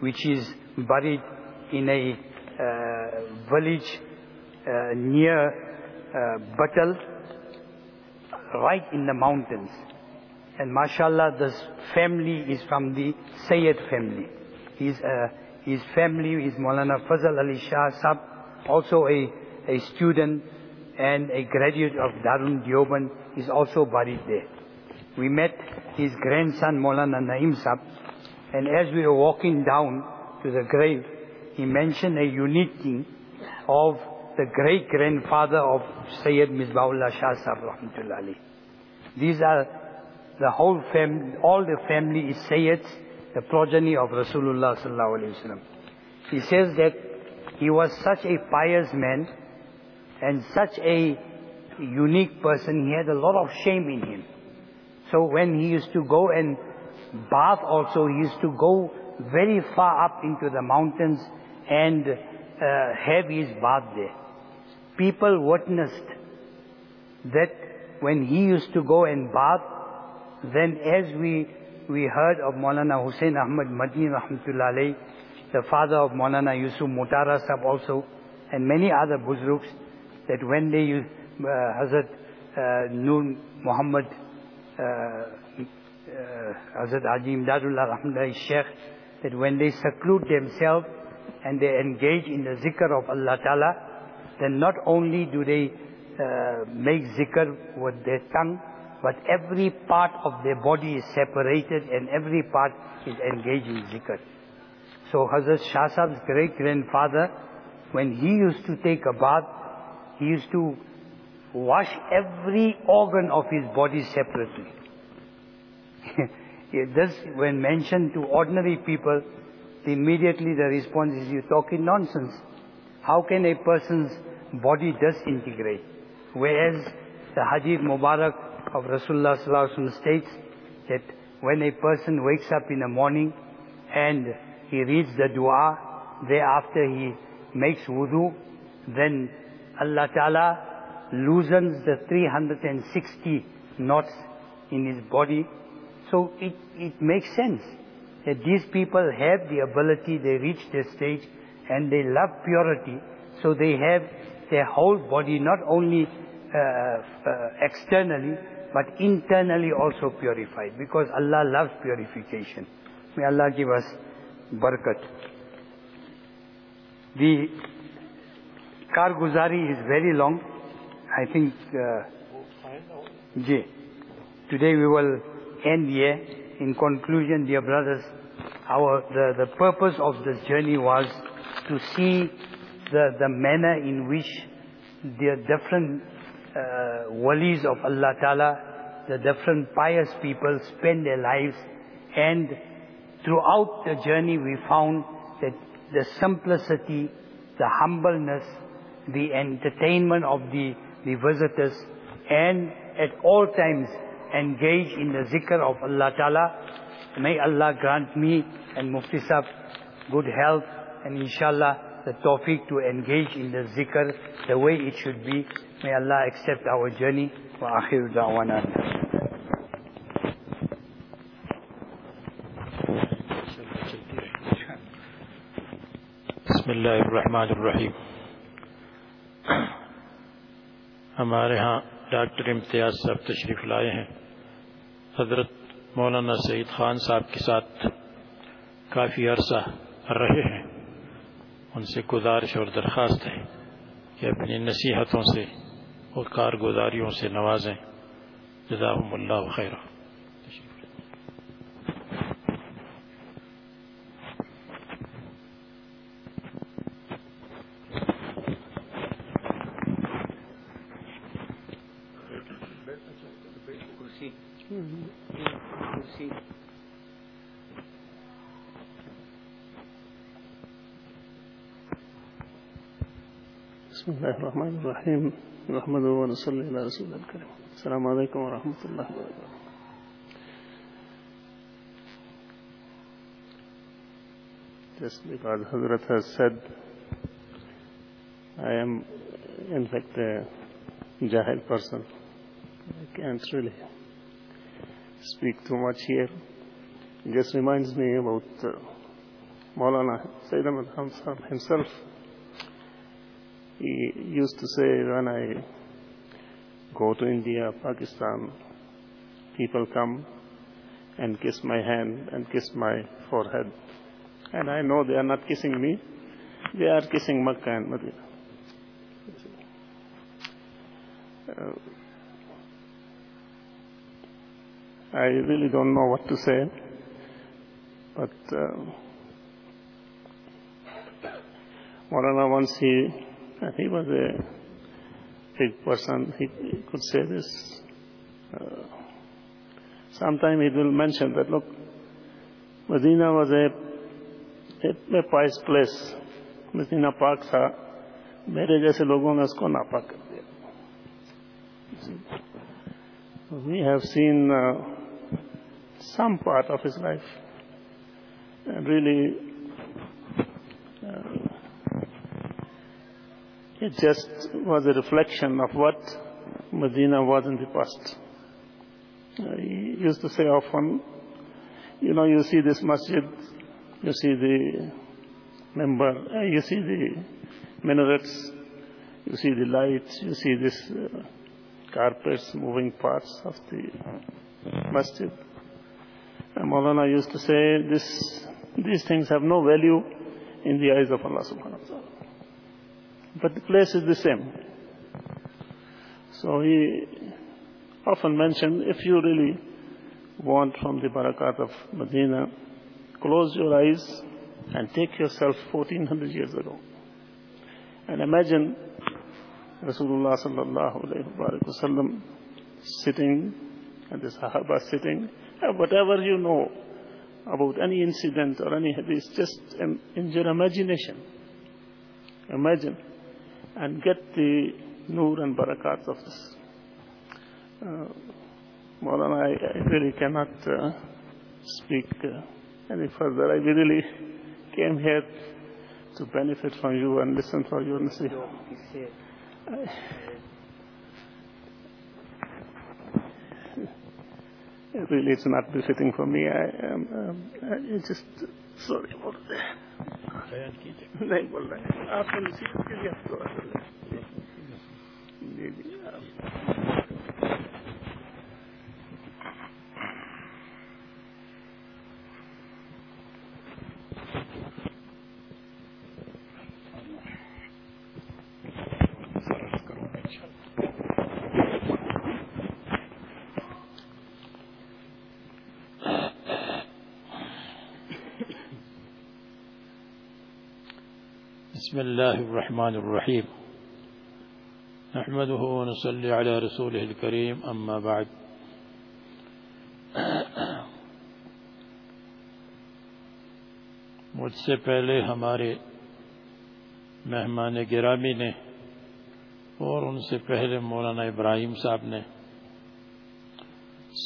which is buried in a village uh, near uh, Batal, right in the mountains. And mashallah, this family is from the Sayyid family. He's uh, his family is Maulana Fazal Ali Shah Sab, also a, a student and a graduate of Darun Deoband, is also buried there. We met his grandson Maulana Naim Sab, and as we were walking down to the grave, he mentioned a unique thing of the great grandfather of Sayyid Misbahullah Shah Sab Rahmatullah These are the whole family, all the family is Sayyids, the progeny of Rasulullah sallallahu alaihi wasallam. He says that he was such a pious man and such a unique person. He had a lot of shame in him. So when he used to go and bath also, he used to go very far up into the mountains and uh, have his bath there. People witnessed that when he used to go and bath, then as we we heard of Maulana Hussein Ahmad Madni Rahmatullah alayh, the father of Maulana Yusuf Motala Sahib also, and many other Buzruks, that when they, uh, Hazrat uh, Noor Muhammad, uh, uh, Hazrat Haji Imdadullah Rahmatullahi Sheikh, that when they seclude themselves and they engage in the zikr of Allah Ta'ala, then not only do they uh, make zikr with their tongue, but every part of their body is separated and every part is engaged in zikr. So Hazrat Shah Sahib's great grandfather, when he used to take a bath, he used to wash every organ of his body separately. this, when mentioned to ordinary people, immediately the response is, you're talking nonsense. How can a person's body disintegrate? Whereas the Hadith Mubarak of Rasulullah states that when a person wakes up in the morning and he reads the dua, thereafter he makes wudu, then Allah Ta'ala loosens the 360 knots in his body. So it, it makes sense that these people have the ability, they reach their stage and they love purity. So they have their whole body not only uh, uh, externally, but internally also purified because Allah loves purification. May Allah give us barakat. The Karguzari is very long. I think, uh, J. Today we will end here. In conclusion, dear brothers, our, the, the purpose of this journey was to see the, the manner in which the different uh, walis of Allah Ta'ala, the different pious people spend their lives and throughout the journey we found that the simplicity, the humbleness, the entertainment of the, the visitors and at all times engage in the zikr of Allah Ta'ala. May Allah grant me and Mufti Sahib good health and inshallah the tawfiq to engage in the zikr the way it should be. May Allah accept our journey. Wa akhiru da'wana. بسم الله الرحمن الرحیم ہمارے ہاں doctor امتیاز صاحب تشریف لائے ہیں حضرت مولانا سعید خان صاحب کے ساتھ کافی عرصہ رہے ہیں۔ ان سے گزارش اور درخواست ہے کہ اپنی نصیحتوں سے اور کارگزاریوں سے نوازیں۔ جزاهم اللہ خیرہ الرحمن الرحيم نحمده ونصلي على رسول الكريم السلام عليكم ورحمة الله وبركاته Just because Hazrat has said I am in fact a Jahil person I can't really speak too much here it just reminds me about uh, Maulana Sayyid Ahmad Khan himself he used to say when I go to India, Pakistan, people come and kiss my hand and kiss my forehead. And I know they are not kissing me, they are kissing Makkah and Medina. Uh, I really don't know what to say, but uh, Morana once he and he was a big person, he, he could say this. Uh, Sometime he will mention that, look, Medina was a, a, a pious place. Medina पाक था मेरे जैसे लोगों ने उसको नापाक कर दिया We have seen uh, some part of his life it just was a reflection of what Medina was in the past. He used to say often, you know, you see this masjid, you see the member, uh, you see the minarets, you see the lights, you see this uh, carpets, moving parts of the masjid. And Maulana used to say, this, these things have no value in the eyes of Allah subhanahu wa ta'ala. But the place is the same. So he often mentioned, if you really want from the barakat of Medina, close your eyes and take yourself 1400 years ago. And imagine Rasulullah sallallahu alayhi wa sallam sitting and the Sahaba sitting, and whatever you know about any incident or any hadith, just in, in your imagination. Imagine and get the nur and barakat of this. Uh, Maulana, I, I really cannot uh, speak uh, any further. I really came here to benefit from you and listen for your nasiha. really, it's not befitting for me. I am um, just sorry about that. بیان کیجیے نہیں بول رہے آپ کو نصیحت کے لیے آپ کو جی جی۔, جی۔ بسم الله الرحمن الرحيم. نحمده ونصلي على رسوله الكريم، أما بعد. مجھ سے پہلے ہمارے مہمان گرامی نے اور ان سے پہلے مولانا ابراہیم صاحب نے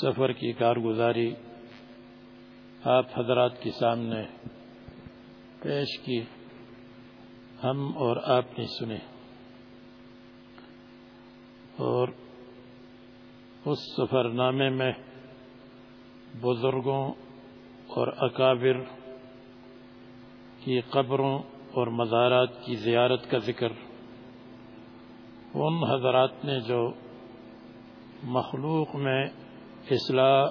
سفر کی کارگزاری آپ حضرات کے سامنے پیش کی۔ ہم اور آپ نے سنے۔ اور اس سفر نامے میں بزرگوں اور اکابر کی قبروں اور مزارات کی زیارت کا ذکر۔ ان حضرات نے جو مخلوق میں اصلاح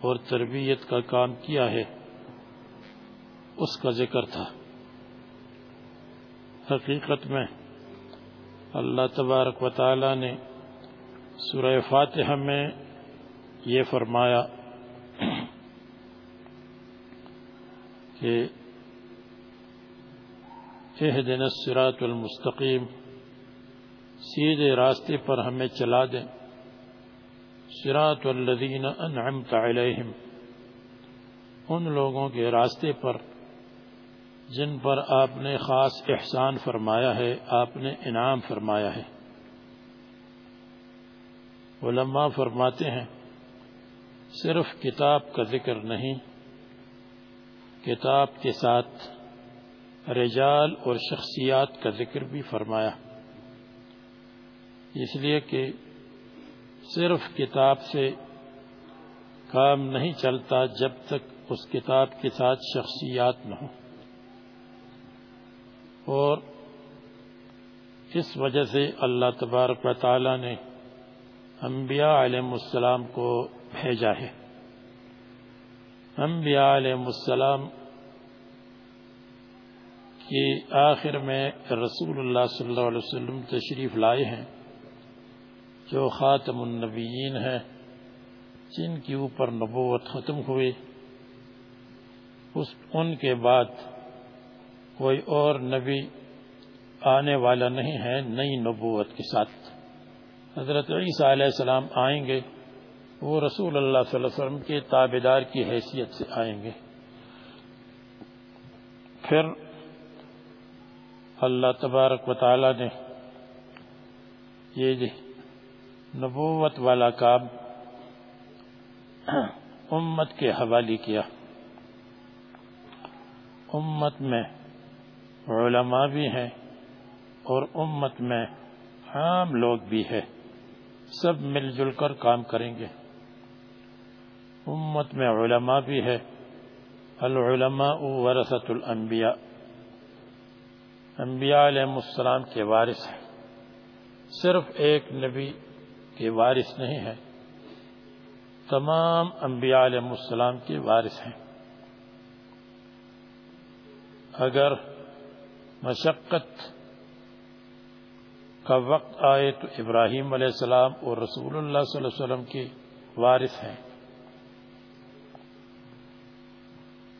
اور تربیت کا کام کیا ہے، اس کا ذکر تھا۔ حقیقت میں اللہ تبارک و تعالی نے سورہ فاتحہ میں یہ فرمایا کہ اہدن الصراط المستقیم، سیدھے راستے پر ہمیں چلا دیں۔ سرات الذین انعمت علیہم، ان لوگوں کے راستے پر جن پر آپ نے خاص احسان فرمایا ہے، آپ نے انعام فرمایا ہے۔ علماء فرماتے ہیں، صرف کتاب کا ذکر نہیں، کتاب کے ساتھ رجال اور شخصیات کا ذکر بھی فرمایا۔ اس لیے کہ صرف کتاب سے کام نہیں چلتا جب تک اس کتاب کے ساتھ شخصیات نہ ہوں۔ اور اس وجہ سے اللہ تبارک و تعالی نے انبیاء علیہ السلام کو بھیجا ہے۔ انبیاء علیہ السلام کی آخر میں رسول اللہ صلی اللہ علیہ وسلم تشریف لائے ہیں، جو خاتم النبیین ہیں، جن کے اوپر نبوت ختم ہوئی اس، ان کے بعد کوئی اور نبی آنے والا نہیں ہے، نئی نبوت کے ساتھ۔ حضرت عیسیٰ علیہ السلام آئیں گے، وہ رسول اللہ صلی اللہ علیہ وسلم کے تابے دار کی حیثیت سے آئیں گے۔ پھر اللہ تبارک و تعالی نے یہ جی نبوت والا کام امت کے حوالے کیا۔ امت میں علماء بھی ہیں اور امت میں عام لوگ بھی ہیں۔ سب مل جل کر کام کریں گے۔ امت میں علماء بھی ہے العلماء ورثت الانبیاء۔ انبیاء علیہ السلام کے وارث ہیں۔ صرف ایک نبی کے وارث نہیں ہیں۔ تمام انبیاء علیہ السلام کے وارث ہیں۔ اگر مشقت کا وقت آئے تو ابراہیم علیہ السلام اور رسول اللہ صلی اللہ علیہ وسلم کے وارث ہیں۔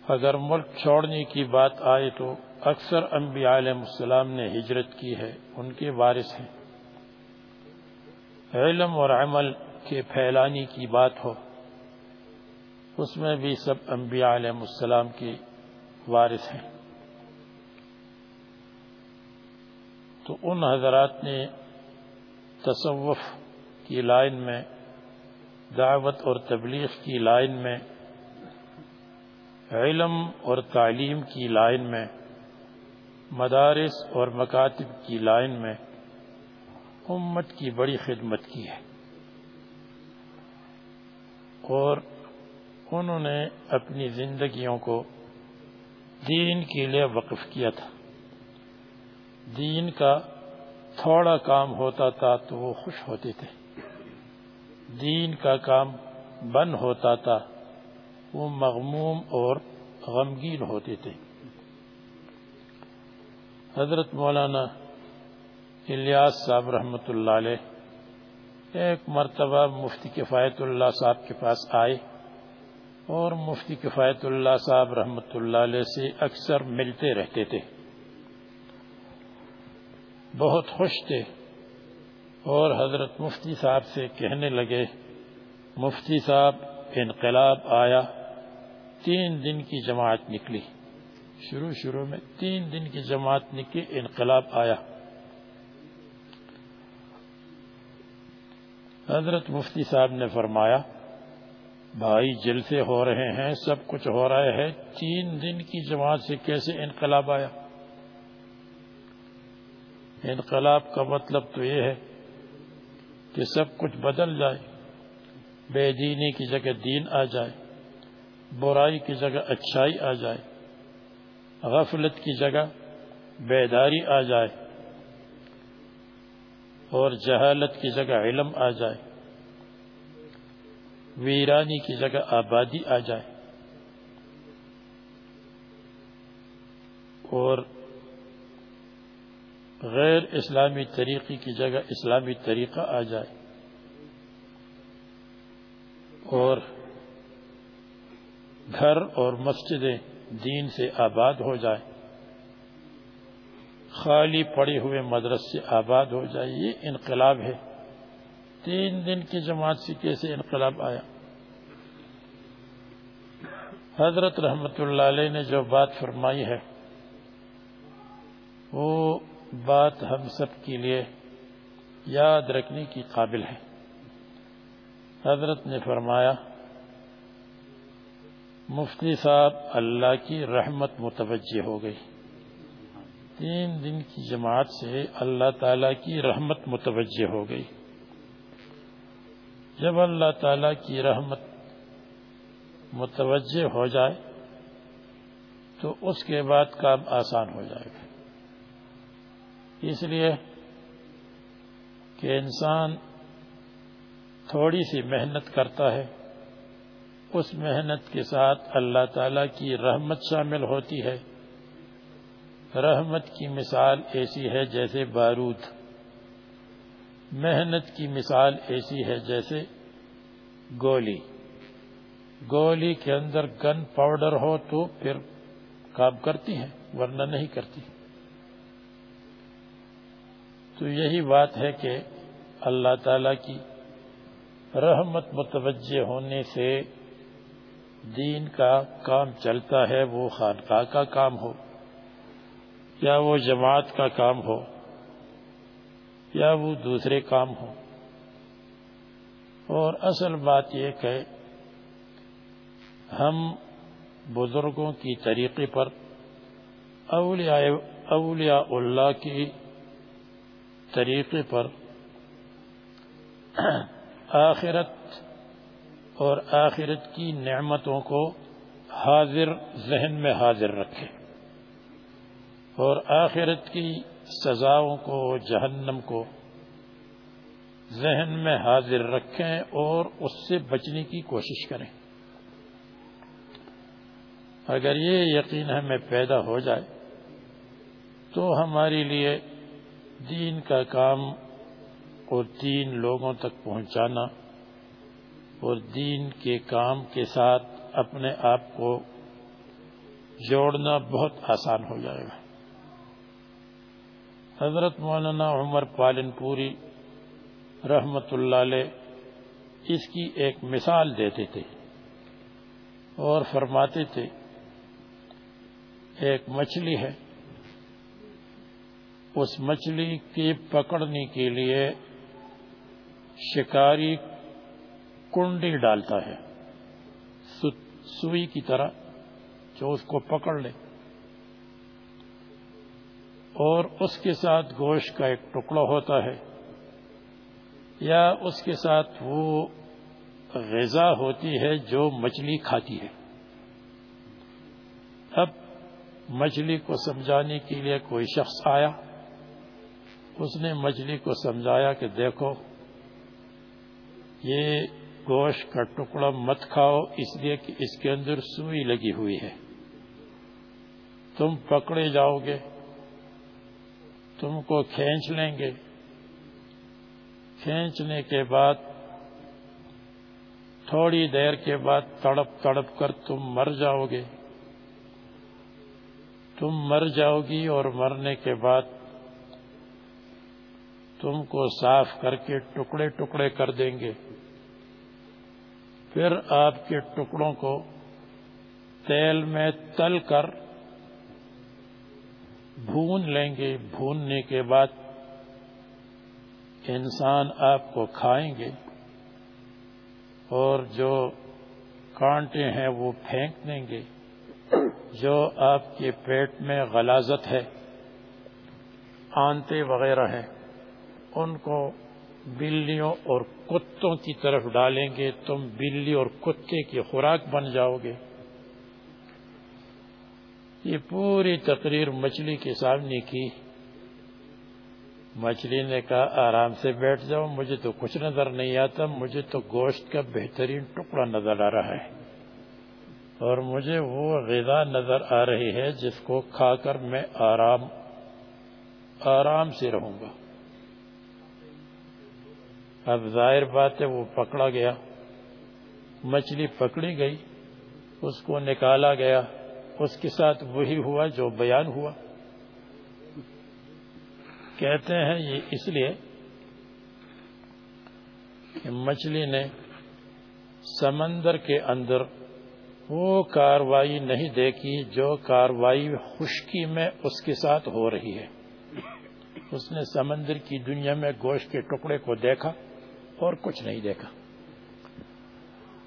اگر ملک چھوڑنے کی بات آئے تو اکثر انبیاء علیہ السلام نے ہجرت کی ہے، ان کے وارث ہیں۔ علم اور عمل کے پھیلانے کی بات ہو، اس میں بھی سب انبیاء علیہ السلام کے وارث ہیں۔ تو ان حضرات نے تصوف کی لائن میں، دعوت اور تبلیغ کی لائن میں، علم اور تعلیم کی لائن میں، مدارس اور مکاتب کی لائن میں امت کی بڑی خدمت کی ہے۔ اور انہوں نے اپنی زندگیوں کو دین کے لیے وقف کیا تھا۔ دین کا تھوڑا کام ہوتا تھا تو وہ خوش ہوتے تھے۔ دین کا کام بند ہوتا تھا، وہ مغموم اور غمگین ہوتے تھے۔ حضرت مولانا الیاس صاحب رحمۃ اللہ علیہ ایک مرتبہ مفتی کفایت اللہ صاحب کے پاس آئے اور مفتی کفایت اللہ صاحب رحمۃ اللہ علیہ سے اکثر ملتے رہتے تھے۔ بہت خوش تھے اور حضرت مفتی صاحب سے کہنے لگے، مفتی صاحب، انقلاب آیا، تین دن کی جماعت نکلی۔ شروع شروع میں تین دن کی جماعت نکلی، انقلاب آیا۔ حضرت مفتی صاحب نے فرمایا، بھائی جلسے ہو رہے ہیں، سب کچھ ہو رہا ہے، تین دن کی جماعت سے کیسے انقلاب آیا؟ انقلاب کا مطلب تو یہ ہے کہ سب کچھ بدل جائے، بے دینی کی جگہ دین آ جائے، برائی کی جگہ اچھائی آ جائے، غفلت کی جگہ بیداری آ جائے اور جہالت کی جگہ علم آ جائے، ویرانی کی جگہ آبادی آ جائے اور غیر اسلامی طریقے کی جگہ اسلامی طریقہ آ جائے۔ اور گھر اور مسجدیں دین سے آباد ہو جائیں۔ خالی پڑے ہوئے مدرس سے آباد ہو جائے۔ یہ انقلاب ہے۔ تین دن کی جماعت سے کیسے انقلاب آیا؟ حضرت رحمت اللہ علیہ نے جو بات فرمائی ہے، وہ بات ہم سب کے لیے یاد رکھنے کی قابل ہے۔ حضرت نے فرمایا، مفتی صاحب اللہ کی رحمت متوجہ ہو گئی۔ تین دن کی جماعت سے اللہ تعالیٰ کی رحمت متوجہ ہو گئی۔ جب اللہ تعالیٰ کی رحمت متوجہ ہو جائے، تو اس کے بعد کام آسان ہو جائے گا۔ اس لیے کہ انسان تھوڑی سی محنت کرتا ہے، اس محنت کے ساتھ اللہ تعالیٰ کی رحمت شامل ہوتی ہے۔ رحمت کی مثال ایسی ہے جیسے بارود۔ محنت کی مثال ایسی ہے جیسے گولی۔ گولی کے اندر گن پاؤڈر ہو تو پھر کام کرتی ہے ورنہ نہیں کرتی۔ تو یہی بات ہے کہ اللہ تعالیٰ کی رحمت متوجہ ہونے سے دین کا کام چلتا ہے، وہ خانقاہ کا کام ہو، یا وہ جماعت کا کام ہو، یا وہ دوسرے کام ہو۔ اور اصل بات یہ کہ ہم بزرگوں کی طریقے پر اولیاء اولیاء اللہ کی طریقے پر آخرت اور آخرت کی نعمتوں کو حاضر ذہن میں حاضر رکھے اور آخرت کی سزاؤں کو جہنم کو ذہن میں حاضر رکھیں اور اس سے بچنے کی کوشش کریں۔ اگر یہ یقین ہمیں پیدا ہو جائے تو ہمارے لیے دین کا کام اور دین لوگوں تک پہنچانا اور دین کے کام کے ساتھ اپنے آپ کو جوڑنا بہت آسان ہو جائے گا۔ حضرت مولانا عمر پالن پوری رحمت اللہ علیہ اس کی ایک مثال دیتے تھے اور فرماتے تھے، ایک مچھلی ہے اس مچھلی کے پکڑنے کے لیے شکاری کنڈی ڈالتا ہے۔ سوئی کی طرح جو اس کو پکڑ لے۔ اور اس کے ساتھ گوشت کا ایک ٹکڑا ہوتا ہے۔ یا اس کے ساتھ وہ غذا ہوتی ہے جو مچھلی کھاتی ہے۔ اب مچھلی کو سمجھانے کے لیے کوئی شخص آیا۔ اس نے مچھلی کو سمجھایا کہ دیکھو، یہ گوشت کا ٹکڑا مت کھاؤ، اس لیے کہ اس کے اندر سوئی لگی ہوئی ہے۔ تم پکڑے جاؤ گے، تم کو کھینچ لیں گے۔ کھینچنے کے بعد، تھوڑی دیر کے بعد تڑپ تڑپ کر تم مر جاؤ گے۔ تم مر جاؤ گی اور مرنے کے بعد تم کو صاف کر کے ٹکڑے ٹکڑے کر دیں گے۔ پھر آپ کے ٹکڑوں کو تیل میں تل کر بھون لیں گے۔ بھوننے کے بعد انسان آپ کو کھائیں گے اور جو کانٹے ہیں وہ پھینک دیں گے۔ جو آپ کے پیٹ میں غلازت ہے، آنتے وغیرہ ہیں۔ ان کو بلیوں اور کتوں کی طرف ڈالیں گے، تم بلی اور کتے کی خوراک بن جاؤ گے۔ یہ پوری تقریر مچھلی کے سامنے کی۔ مچھلی نے کہا، آرام سے بیٹھ جاؤ، مجھے تو کچھ نظر نہیں آتا، مجھے تو گوشت کا بہترین ٹکڑا نظر آ رہا ہے۔ اور مجھے وہ غذا نظر آ رہی ہے جس کو کھا کر میں آرام آرام سے رہوں گا۔ اب ظاہر بات ہے وہ پکڑا گیا۔ مچھلی پکڑی گئی، اس کو نکالا گیا۔ اس کے ساتھ وہی ہوا جو بیان ہوا۔ کہتے ہیں یہ اس لیے کہ مچھلی نے سمندر کے اندر وہ کاروائی نہیں دیکھی جو کاروائی خشکی میں اس کے ساتھ ہو رہی ہے۔ اس نے سمندر کی دنیا میں گوشت کے ٹکڑے کو دیکھا۔ اور کچھ نہیں دیکھا۔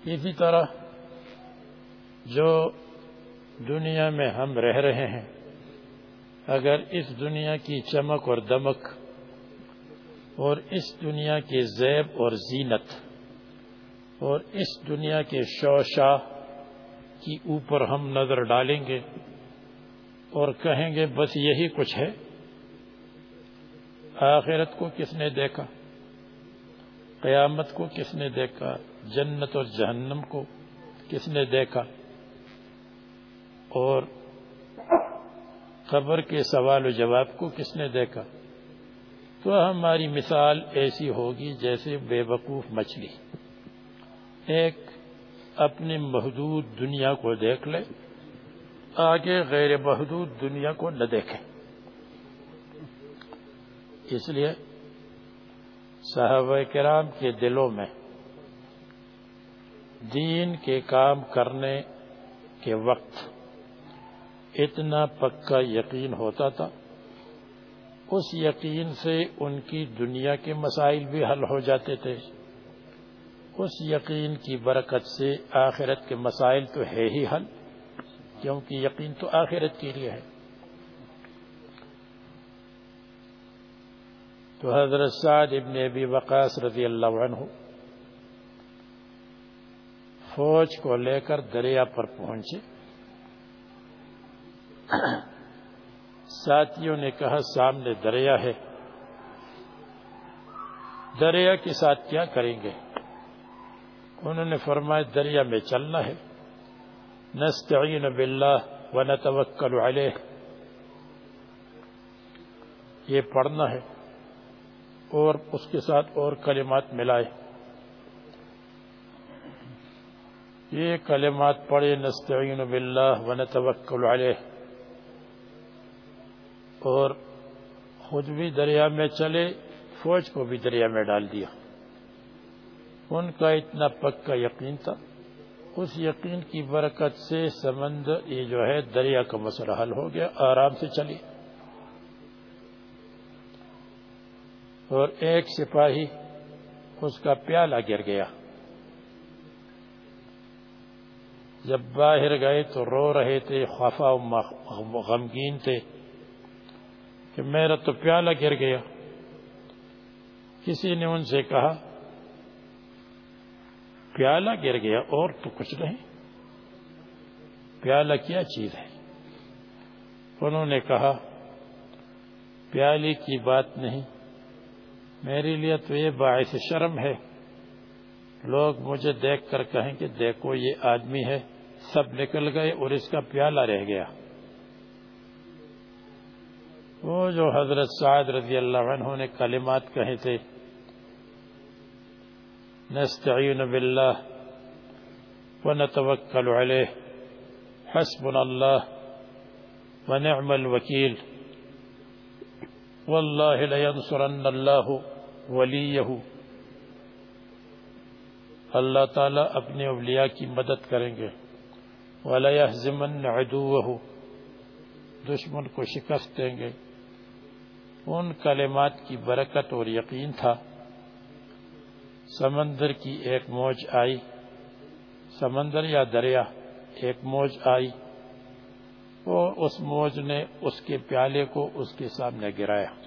اسی طرح جو دنیا میں ہم رہ رہے ہیں، اگر اس دنیا کی چمک اور دمک اور اس دنیا کے زیب اور زینت اور اس دنیا کے شوشا کی اوپر ہم نظر ڈالیں گے اور کہیں گے بس یہی کچھ ہے، آخرت کو کس نے دیکھا؟ قیامت کو کس نے دیکھا؟ جنت اور جہنم کو کس نے دیکھا؟ اور قبر کے سوال و جواب کو کس نے دیکھا؟ تو ہماری مثال ایسی ہوگی جیسے بے وقوف مچھلی۔ ایک اپنی محدود دنیا کو دیکھ لے، آگے غیر محدود دنیا کو نہ دیکھے۔ اس لیے صحابہ کرام کے دلوں میں دین کے کام کرنے کے وقت اتنا پکا یقین ہوتا تھا۔ اس یقین سے ان کی دنیا کے مسائل بھی حل ہو جاتے تھے۔ اس یقین کی برکت سے آخرت کے مسائل تو ہے ہی حل، کیونکہ یقین تو آخرت کے لیے ہے۔ تو حضرت سعد ابن ابی وقاص رضی اللہ عنہ فوج کو لے کر دریا پر پہنچے۔ ساتھیوں نے کہا، سامنے دریا ہے۔ دریا کے ساتھ کیا کریں گے؟ انہوں نے فرمایا، دریا میں چلنا ہے۔ نستعین باللہ ونتوکل علیہ۔ یہ پڑھنا ہے۔ اور اس کے ساتھ اور کلمات ملائے۔ یہ کلمات پڑھے، نستعین باللہ ونتوکل علیہ۔ اور خود بھی دریا میں چلے، فوج کو بھی دریا میں ڈال دیا۔ ان کا اتنا پکا یقین تھا۔ اس یقین کی برکت سے سمندر یہ جو ہے دریا کا مسئلہ حل ہو گیا، آرام سے چلی۔ اور ایک سپاہی اس کا پیالہ گر گیا۔ جب باہر گئے تو رو رہے تھے خوفا و غمگین تھے کہ میرا تو پیالہ گر گیا۔ کسی نے ان سے کہا، پیالہ گر گیا اور تو کچھ نہیں۔ پیالہ کیا چیز ہے؟ انہوں نے کہا، پیالے کی بات نہیں۔ میرے لیے تو یہ باعث شرم ہے۔ لوگ مجھے دیکھ کر کہیں کہ دیکھو یہ آدمی ہے، سب نکل گئے اور اس کا پیالہ رہ گیا۔ وہ جو حضرت سعید رضی اللہ عنہ نے کلمات کہے تھے، نستعین باللہ ونتوکل علیہ، حسبنا اللہ ونعم الوکیل، واللہ لینصرن اللہ ونعم الوکیل ولی اللہ تعالی اپنے اولیاء کی مدد کریں گے۔ ولا ضمن دشمن کو شکست دیں گے۔ ان کلمات کی برکت اور یقین تھا۔ سمندر کی ایک موج آئی۔ سمندر یا دریا، ایک موج آئی۔ اور اس موج نے اس کے پیالے کو اس کے سامنے گرایا۔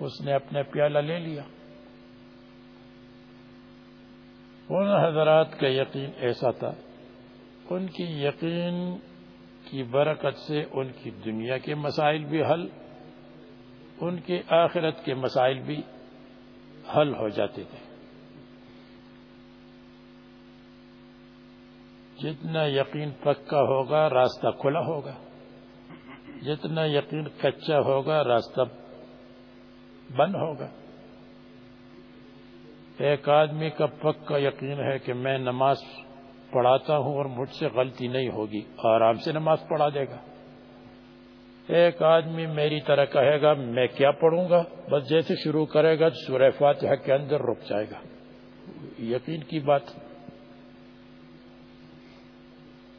اس نے اپنا پیالہ لے لیا۔ ان حضرات کا یقین ایسا تھا۔ ان کی یقین کی برکت سے ان کی دنیا کے مسائل بھی حل، ان کے آخرت کے مسائل بھی حل ہو جاتے تھے۔ جتنا یقین پکا ہوگا، راستہ کھلا ہوگا۔ جتنا یقین کچا ہوگا، راستہ بند ہوگا۔ ایک آدمی کا پکا یقین ہے کہ میں نماز پڑھاتا ہوں اور مجھ سے غلطی نہیں ہوگی، آرام سے نماز پڑھا دے گا۔ ایک آدمی میری طرح کہے گا، میں کیا پڑھوں گا؟ بس جیسے شروع کرے گا، سورہ فاتحہ کے اندر رک جائے گا۔ یقین کی بات۔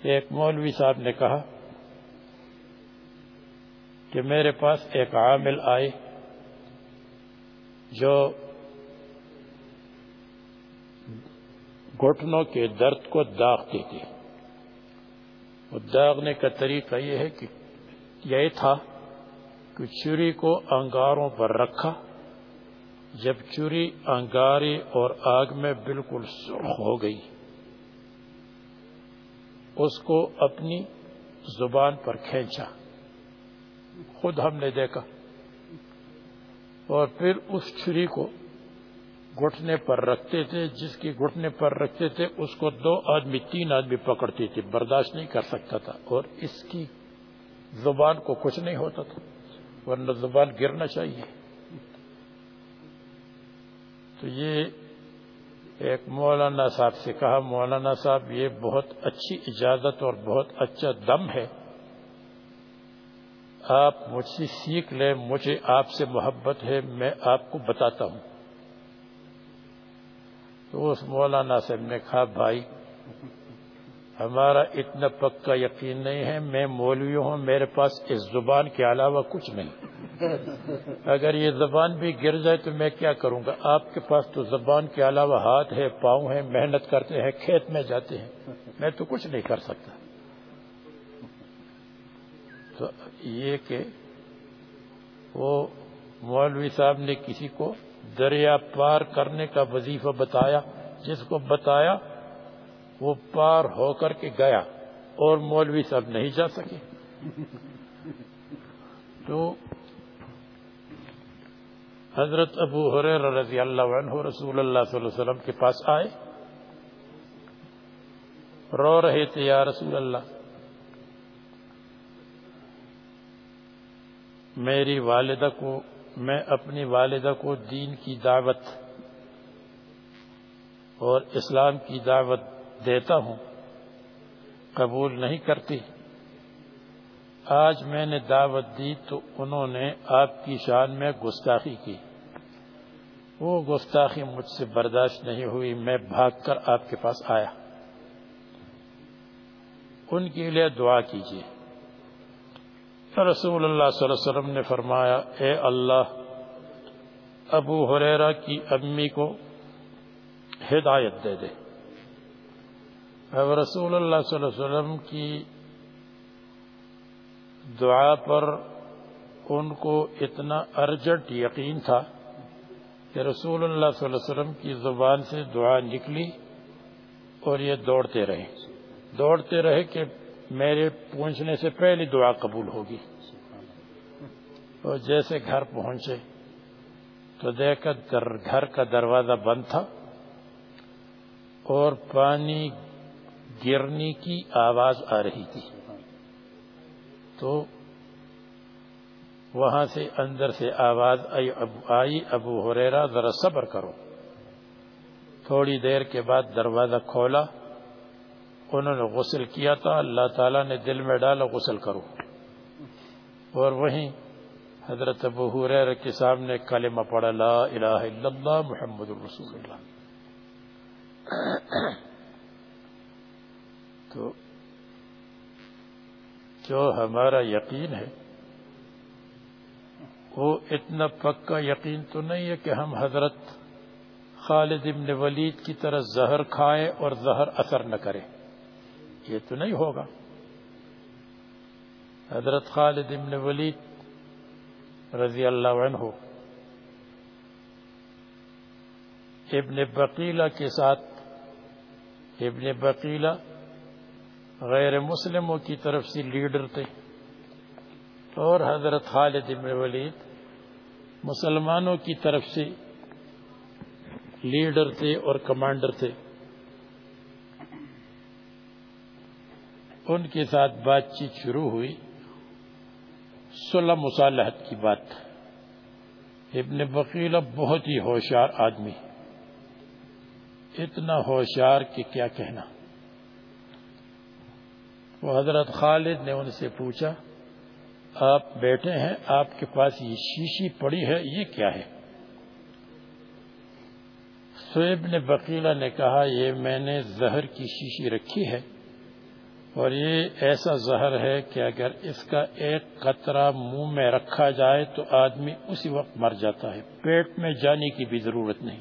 ایک مولوی صاحب نے کہا کہ میرے پاس ایک عامل آئے۔ جو گھٹنوں کے درد کو داغ دیتے وہ داغنے کا طریقہ یہ ہے کہ یہ تھا کہ چوری کو انگاروں پر رکھا۔ جب چوری انگاری اور آگ میں بالکل سرخ ہو گئی، اس کو اپنی زبان پر کھینچا۔ خود ہم نے دیکھا اور پھر اس چھری کو گھٹنے پر رکھتے تھے، جس کی گھٹنے پر رکھتے تھے، اس کو دو آدمی، تین آدمی پکڑتی تھی، برداشت نہیں کر سکتا تھا، اور اس کی زبان کو کچھ نہیں ہوتا تھا، ورنہ زبان گرنا چاہیے۔ تو یہ ایک مولانا صاحب سے کہا، مولانا صاحب یہ بہت اچھی اجازت اور بہت اچھا دم ہے۔ آپ مجھ سے سیکھ لیں، مجھے آپ سے محبت ہے، میں آپ کو بتاتا ہوں۔ تو اس مولانا صاحب نے کہا، بھائی، ہمارا اتنا پکا یقین نہیں ہے، میں مولوی ہوں، میرے پاس اس زبان کے علاوہ کچھ نہیں۔ اگر یہ زبان بھی گر جائے تو میں کیا کروں گا؟ آپ کے پاس تو زبان کے علاوہ ہاتھ ہے، پاؤں ہیں، محنت کرتے ہیں، کھیت میں جاتے ہیں۔ میں تو کچھ نہیں کر سکتا۔ یہ کہ وہ مولوی صاحب نے کسی کو دریا پار کرنے کا وظیفہ بتایا، جس کو بتایا وہ پار ہو کر کے گیا اور مولوی صاحب نہیں جا سکے۔ تو حضرت ابو حریر رضی اللہ عنہ رسول اللہ صلی اللہ علیہ وسلم کے پاس آئے، رو رہے تھے، یا رسول اللہ میری والدہ کو، میں اپنی والدہ کو دین کی دعوت اور اسلام کی دعوت دیتا ہوں، قبول نہیں کرتی۔ آج میں نے دعوت دی تو انہوں نے آپ کی شان میں گستاخی کی۔ وہ گستاخی مجھ سے برداشت نہیں ہوئی، میں بھاگ کر آپ کے پاس آیا۔ ان کے لیے دعا کیجیے تو رسول اللہ صلی اللہ علیہ وسلم نے فرمایا، اے اللہ، ابو حریرا کی امی کو ہدایت دے دے۔ اب رسول اللہ صلی اللہ علیہ وسلم کی دعا پر ان کو اتنا ارجنٹ یقین تھا کہ رسول اللہ صلی اللہ علیہ وسلم کی زبان سے دعا نکلی اور یہ دوڑتے رہے۔ دوڑتے رہے کہ میرے پہنچنے سے پہلے دعا قبول ہوگی۔ اور جیسے گھر پہنچے تو دیکھ در گھر کا دروازہ بند تھا اور پانی گرنے کی آواز آ رہی تھی۔ تو وہاں سے اندر سے آواز آئی ابو, آئی ابو ہریرا ذرا صبر کرو۔ تھوڑی دیر کے بعد دروازہ کھولا۔ انہوں نے غسل کیا تھا، اللہ تعالیٰ نے دل میں ڈالا غسل کرو۔ اور وہیں حضرت ابو حریر کے سامنے کلمہ پڑھا، لا الہ الا اللہ محمد الرسول اللہ۔ تو جو ہمارا یقین ہے، وہ اتنا پکا یقین تو نہیں ہے کہ ہم حضرت خالد ابن ولید کی طرح زہر کھائیں اور زہر اثر نہ کریں۔ یہ تو نہیں ہوگا۔ حضرت خالد ابن ولید رضی اللہ عنہ ابن بقیلہ کے ساتھ، ابن بقیلہ غیر مسلموں کی طرف سے لیڈر تھے اور حضرت خالد ابن ولید مسلمانوں کی طرف سے لیڈر تھے اور کمانڈر تھے۔ ان کے ساتھ بات چیت شروع ہوئی۔ صلح مصالحت کی بات ابن بقیل اب بہت ہی ہوشیار آدمی اتنا ہوشیار کہ کیا کہنا۔ وہ حضرت خالد نے ان سے پوچھا، آپ بیٹھے ہیں، آپ کے پاس یہ شیشی پڑی ہے، یہ کیا ہے؟ سو ابن بکیلا نے کہا، یہ میں نے زہر کی شیشی رکھی ہے۔ اور یہ ایسا زہر ہے کہ اگر اس کا ایک قطرہ منہ میں رکھا جائے تو آدمی اسی وقت مر جاتا ہے۔ پیٹ میں جانے کی بھی ضرورت نہیں۔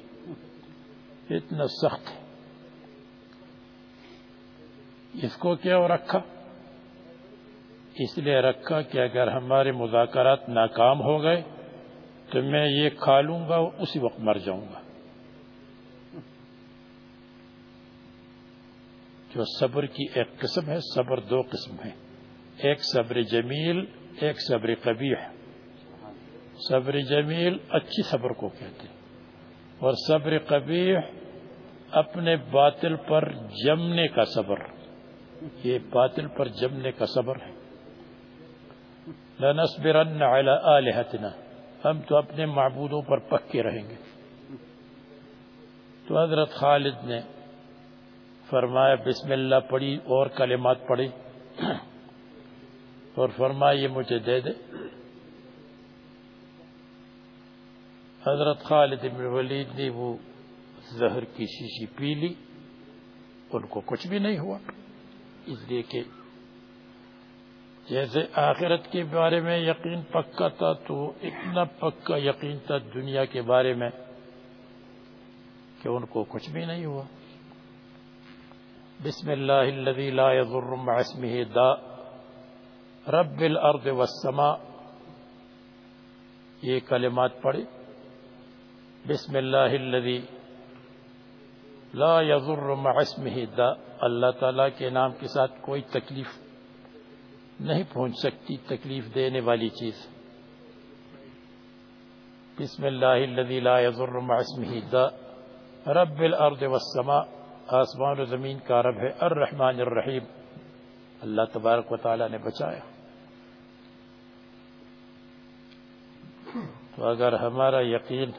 اتنا سخت ہے۔ اس کو کیا رکھا؟ اس لیے رکھا کہ اگر ہمارے مذاکرات ناکام ہو گئے تو میں یہ کھا لوں گا اور اسی وقت مر جاؤں گا۔ جو صبر کی ایک قسم ہے، صبر دو قسم ہے ایک صبر جمیل، ایک صبر قبیح۔ صبر جمیل اچھی صبر کو کہتے ہیں۔ اور صبر قبیح اپنے باطل پر جمنے کا صبر۔ یہ باطل پر جمنے کا صبر ہے۔ لنصبرن علی آلہتنا۔ ہم تو اپنے معبودوں پر پکے رہیں گے۔ تو حضرت خالد نے فرمایا، بسم اللہ پڑھی، اور کلمات پڑھی۔ اور فرمایا، یہ مجھے دے دے۔ حضرت خالد بن ولید نے وہ زہر کی شیشی پی لی۔ ان کو کچھ بھی نہیں ہوا۔ اس لیے کہ جیسے آخرت کے بارے میں یقین پکا تھا، تو اتنا پکا یقین تھا دنیا کے بارے میں کہ ان کو کچھ بھی نہیں ہوا۔ بسم اللہ الذي لا يضر مع اسمه داء رب الارض والسماء یہ کلمات پڑھے بسم اللہ الذي لا يضر مع اسمه داء اللہ تعالیٰ کے نام کے ساتھ کوئی تکلیف نہیں پہنچ سکتی، تکلیف دینے والی چیز۔ بسم اللہ الذي لا يضر مع اسمه داء رب الارض والسماء آسمان و زمین کا رب ہے، الرحمن الرحیم۔ اللہ تبارک و تعالی نے بچایا۔ تو اگر ہمارا یقین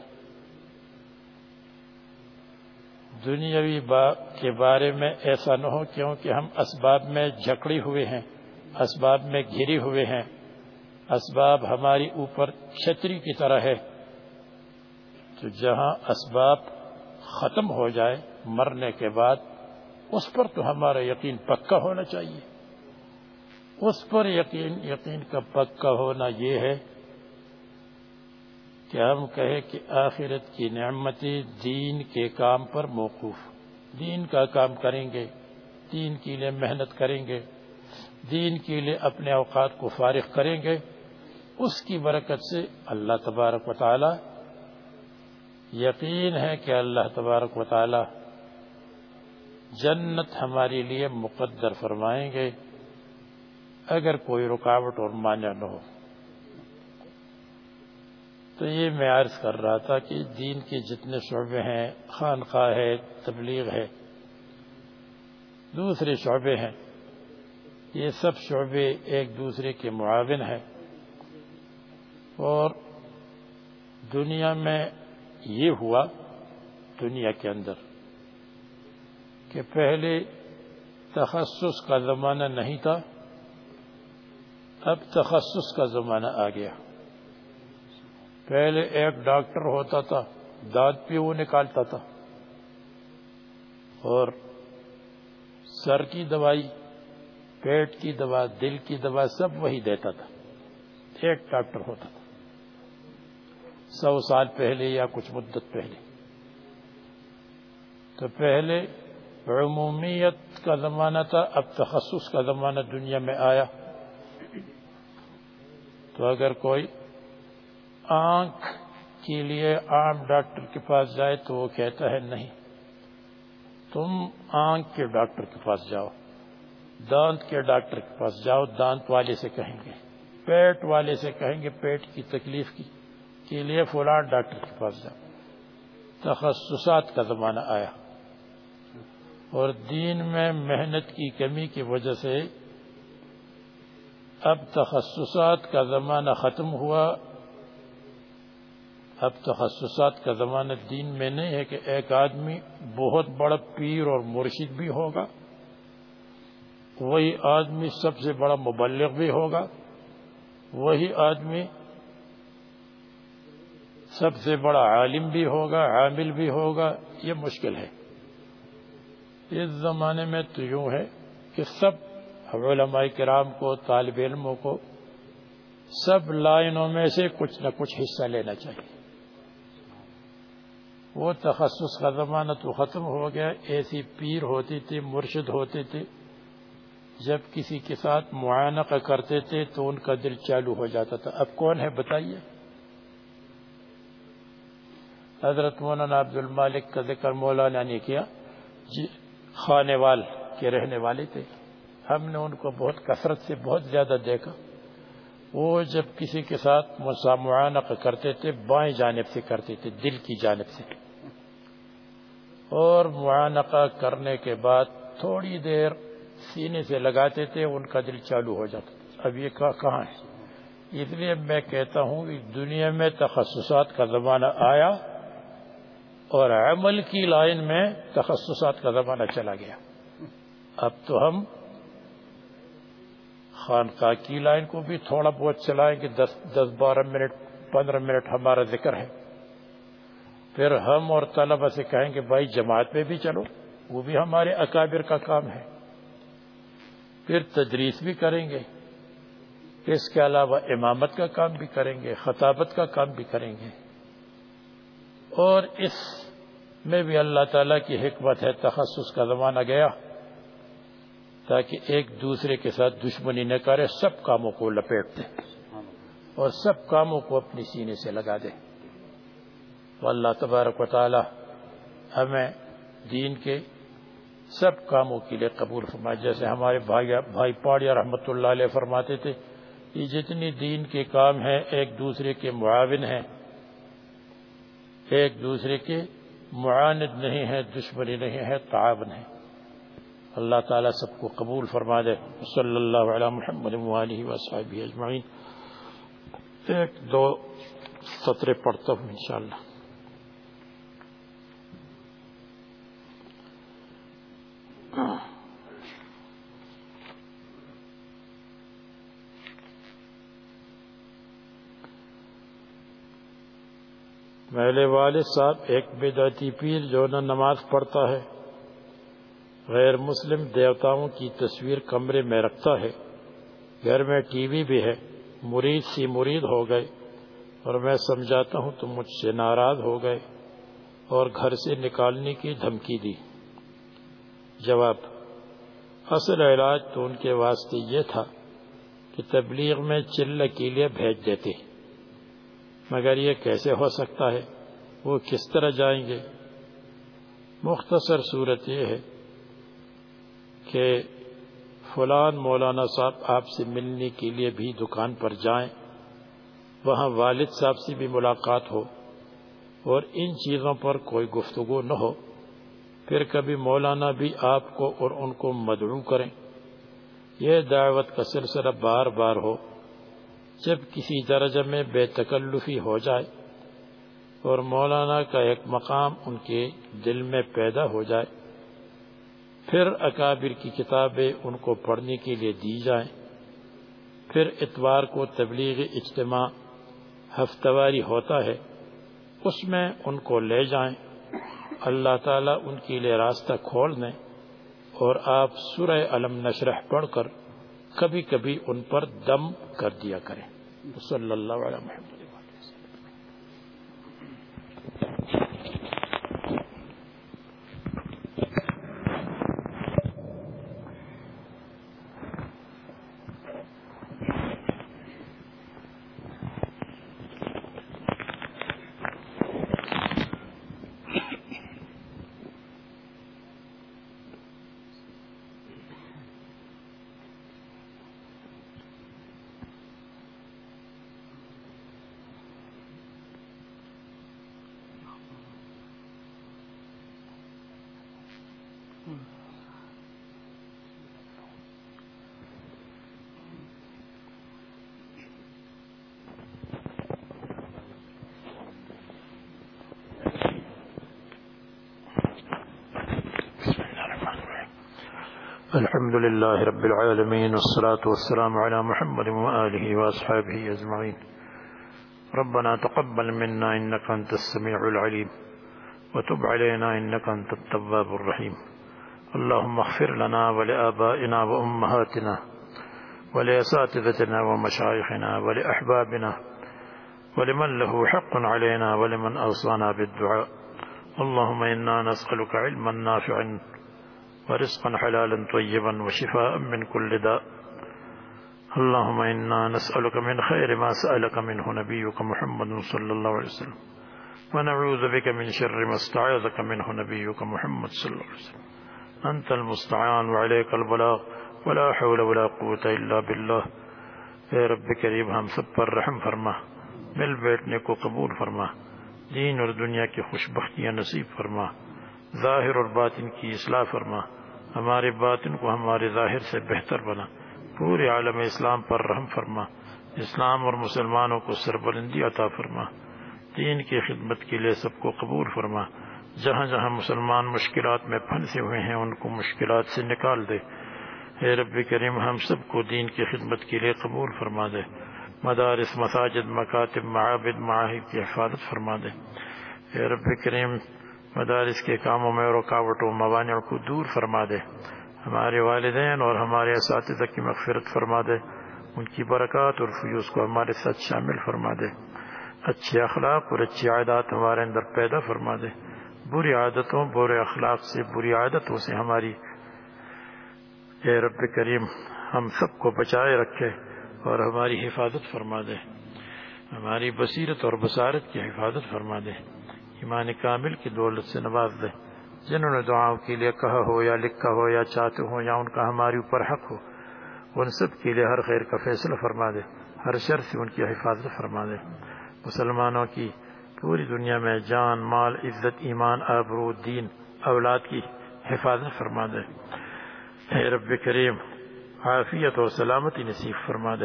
دنیاوی با کے بارے میں ایسا نہ ہو، کیونکہ ہم اسباب میں جھکڑی ہوئے ہیں، اسباب میں گھری ہوئے ہیں۔ اسباب ہماری اوپر چھتری کی طرح ہے۔ تو جہاں اسباب ختم ہو جائے مرنے کے بعد، اس پر تو ہمارا یقین پکا ہونا چاہیے۔ اس پر یقین یقین کا پکا ہونا یہ ہے کہ ہم کہیں کہ آخرت کی نعمتیں دین کے کام پر موقوف۔ دین کا کام کریں گے، دین کے لیے محنت کریں گے، دین کے لیے اپنے اوقات کو فارغ کریں گے۔ اس کی برکت سے اللہ تبارک و تعالی یقین ہے کہ اللہ تبارک و تعالی جنت ہمارے لیے مقدر فرمائیں گے، اگر کوئی رکاوٹ اور مانع نہ ہو۔ تو یہ میں عرض کر رہا تھا کہ دین کے جتنے شعبے ہیں، خانقاہ ہے، تبلیغ ہے، دوسرے شعبے ہیں۔ یہ سب شعبے ایک دوسرے کے معاون ہیں۔ اور دنیا میں یہ ہوا دنیا کے اندر کہ پہلے تخصص کا زمانہ نہیں تھا، اب تخصص کا زمانہ آ گیا۔ پہلے ایک ڈاکٹر ہوتا تھا، دانت پہ وہ نکالتا تھا۔ اور سر کی دوائی، پیٹ کی دوا، دل کی دوا، سب وہی دیتا تھا۔ ایک ڈاکٹر ہوتا تھا۔ سو سال پہلے یا کچھ مدت پہلے۔ تو پہلے عمومیت کا زمانہ تھا، اب تخصص کا زمانہ دنیا میں آیا۔ تو اگر کوئی آنکھ کے لیے عام ڈاکٹر کے پاس جائے تو وہ کہتا ہے نہیں، تم آنکھ کے ڈاکٹر کے پاس جاؤ، دانت کے ڈاکٹر کے پاس جاؤ، دانت والے سے کہیں گے، پیٹ والے سے کہیں گے، پیٹ کی تکلیف کی۔ کے لیے فلاں ڈاکٹر کے پاس جاؤ تخصصات کا زمانہ آیا۔ اور دین میں محنت کی کمی کی وجہ سے اب تخصصات کا زمانہ ختم ہوا۔ اب تخصصات کا زمانہ دین میں نہیں ہے کہ ایک آدمی بہت بڑا پیر اور مرشد بھی ہوگا، وہی آدمی سب سے بڑا مبلغ بھی ہوگا، وہی آدمی سب سے بڑا عالم بھی ہوگا، عامل بھی ہوگا، یہ مشکل ہے۔ اس زمانے میں تو یوں ہے کہ سب علماء کرام کو، طالب علموں کو سب لائنوں میں سے کچھ نہ کچھ حصہ لینا چاہیے۔ وہ تخصص کا زمانہ تو ختم ہو گیا، ایسی پیر ہوتی تھی، مرشد ہوتے تھے جب کسی کے ساتھ معانق کرتے تھے تو ان کا دل چالو ہو جاتا تھا۔ اب کون ہے بتائیے؟ حضرت مولانا عبد المالک کا ذکر مولانا نے کیا جی خانے وال کے رہنے والے تھے۔ ہم نے ان کو بہت کثرت سے بہت زیادہ دیکھا۔ وہ جب کسی کے ساتھ مسامعانق کرتے تھے، بائیں جانب سے کرتے تھے، دل کی جانب سے۔ اور معانقہ کرنے کے بعد تھوڑی دیر سینے سے لگاتے تھے، ان کا دل چالو ہو جاتا تھا۔ اب یہ کہاں ہے؟ اس لیے میں کہتا ہوں کہ دنیا میں تخصصات کا زمانہ آیا۔ اور عمل کی لائن میں تخصصات کا زمانہ چلا گیا۔ اب تو ہم خانقاہ کی لائن کو بھی تھوڑا بہت چلائیں کہ دس دس، بارہ منٹ، پندرہ منٹ ہمارا ذکر ہے۔ پھر ہم اور طلبہ سے کہیں کہ بھائی جماعت میں بھی چلو، وہ بھی ہمارے اکابر کا کام ہے۔ پھر تدریس بھی کریں گے۔ اس کے علاوہ امامت کا کام بھی کریں گے، خطابت کا کام بھی کریں گے۔ اور اس میں بھی اللہ تعالیٰ کی حکمت ہے، تخصص کا زمانہ گیا تاکہ ایک دوسرے کے ساتھ دشمنی نہ کرے، سب کاموں کو لپیٹ دے اور سب کاموں کو اپنے سینے سے لگا دے۔ اللہ تبارک و تعالی ہمیں دین کے سب کاموں کے لیے قبول فرمائے۔ جیسے ہمارے بھائی بھائی پاڑیا رحمت اللہ علیہ فرماتے تھے یہ جتنی دین کے کام ہیں، ایک دوسرے کے معاون ہیں۔ ایک دوسرے کے معاند نہیں ہے دشمنی نہیں ہے تعاون ہے اللہ تعالیٰ سب کو قبول فرما دے۔ صلی اللہ علیہ محمد علیہ وصحب اجمعین۔ ایک دو سطرے پڑھتا ہوں انشاءاللہ۔ اللہ میرے والد صاحب ایک بدعتی پیر جو نہ نماز پڑھتا ہے، غیر مسلم دیوتاؤں کی تصویر کمرے میں رکھتا ہے۔ گھر میں ٹی وی بھی ہے۔ مرید سی مرید ہو گئے۔ اور میں سمجھاتا ہوں تو مجھ سے ناراض ہو گئے اور گھر سے نکالنے کی دھمکی دی۔ جواب اصل علاج تو ان کے واسطے یہ تھا کہ تبلیغ میں چل کے لیے بھیج دیتے۔ مگر یہ کیسے ہو سکتا ہے؟ وہ کس طرح جائیں گے؟ مختصر صورت یہ ہے کہ فلان مولانا صاحب آپ سے ملنے کے لیے بھی دکان پر جائیں، وہاں والد صاحب سے بھی ملاقات ہو اور ان چیزوں پر کوئی گفتگو نہ ہو۔ پھر کبھی مولانا بھی آپ کو اور ان کو مدعو کریں۔ یہ دعوت کا سلسلہ بار بار ہو۔ جب کسی درجہ میں بے تکلفی ہو جائے اور مولانا کا ایک مقام ان کے دل میں پیدا ہو جائے۔ پھر اکابر کی کتابیں ان کو پڑھنے کے لیے دی جائیں۔ پھر اتوار کو تبلیغ اجتماع ہفتواری ہوتا ہے۔ اس میں ان کو لے جائیں۔ اللہ تعالیٰ ان کے لیے راستہ کھول دیں اور آپ سورہ علم نشرح پڑھ کر کبھی کبھی ان پر دم کر دیا کریں۔ صلی اللہ علیہ محمد الحمد لله رب العالمين والصلاة والسلام على محمد وآله وأصحابه أجمعين. ربنا تقبل منا إنك أنت السميع العليم وتب علينا إنك أنت التواب الرحيم. اللهم اغفر لنا ولآبائنا وأمهاتنا ولأساتذتنا ومشايخنا ولأحبابنا ولمن له حق علينا ولمن أوصانا بالدعاء. اللهم إنا نسألك علما نافعا ورزقا حلالا طيبا وشفاء من كل داء. اللهم إنا نسألك من خير ما سألك منه نبيك محمد صلى الله عليه وسلم. ونعوذ بك من شر ما استعاذك منه نبيك محمد صلى الله عليه وسلم. أنت المستعان وعليك البلاغ. ولا حول ولا قوة إلا بالله. اے رب کریم، ہم سب پر رحم فرما. مل بیٹھنے کو قبول فرما. دین اور دنیا کی خوشبختیاں نصیب فرما. ظاہر اور باطن کی اصلاح فرما۔ ہمارے باطن کو ہمارے ظاہر سے بہتر بنا۔ پورے عالم اسلام پر رحم فرما۔ اسلام اور مسلمانوں کو سربلندی عطا فرما۔ دین کی خدمت کے لیے سب کو قبول فرما۔ جہاں جہاں مسلمان مشکلات میں پھنسے ہوئے ہیں، ان کو مشکلات سے نکال دے۔ اے رب کریم، ہم سب کو دین کی خدمت کے لیے قبول فرما دے۔ مدارس، مساجد، مکاتب، معابد معاہد کی حفاظت فرما دے۔ اے رب کریم مدارس کے کاموں میں رکاوٹوں موانع کو دور فرما دے۔ ہمارے والدین اور ہمارے اساتذہ کی مغفرت فرما دے۔ ان کی برکات اور فیوز کو ہمارے ساتھ شامل فرما دے۔ اچھے اخلاق اور اچھی عادات ہمارے اندر پیدا فرما دے۔ بری عادتوں، برے اخلاق سے بری عادتوں سے ہماری اے رب کریم ہم سب کو بچائے رکھے اور ہماری حفاظت فرما دے۔ ہماری بصیرت اور بصارت کی حفاظت فرما دے۔ ایمان کامل کی دولت سے نواز دے۔ جنہوں نے دعاؤں کے لیے کہا ہو یا لکھا ہو یا چاہتے ہو یا ان کا ہمارے اوپر حق ہو، ان سب کے لیے ہر خیر کا فیصلہ فرما دے، ہر شر سے ان کی حفاظت فرما دے۔ مسلمانوں کی پوری دنیا میں جان، مال، عزت، ایمان، آبرو، دین، اولاد کی حفاظت فرما دے۔ اے رب کریم، عافیت اور سلامتی نصیب فرما دے۔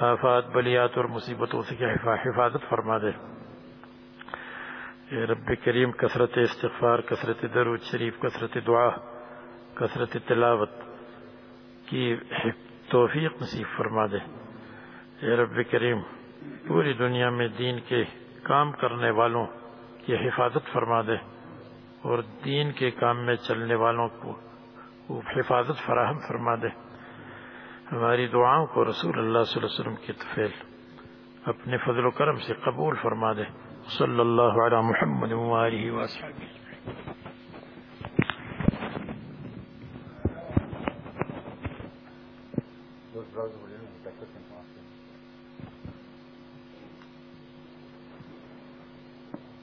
آفات، بلیات اور مصیبتوں سے حفاظت فرما دے۔ اے رب کریم، کثرت استغفار، کثرت درود شریف، کثرت دعا، کثرت تلاوت کی توفیق نصیب فرما دے۔ اے رب کریم، پوری دنیا میں دین کے کام کرنے والوں کی حفاظت فرما دے اور دین کے کام میں چلنے والوں کو حفاظت فراہم فرما دے۔ ہماری دعاؤں کو رسول اللہ صلی اللہ علیہ وسلم کی تفیل اپنے فضل و کرم سے قبول فرما دے۔ صلی اللہ علی محمد وآلہ وآلہ Gracias.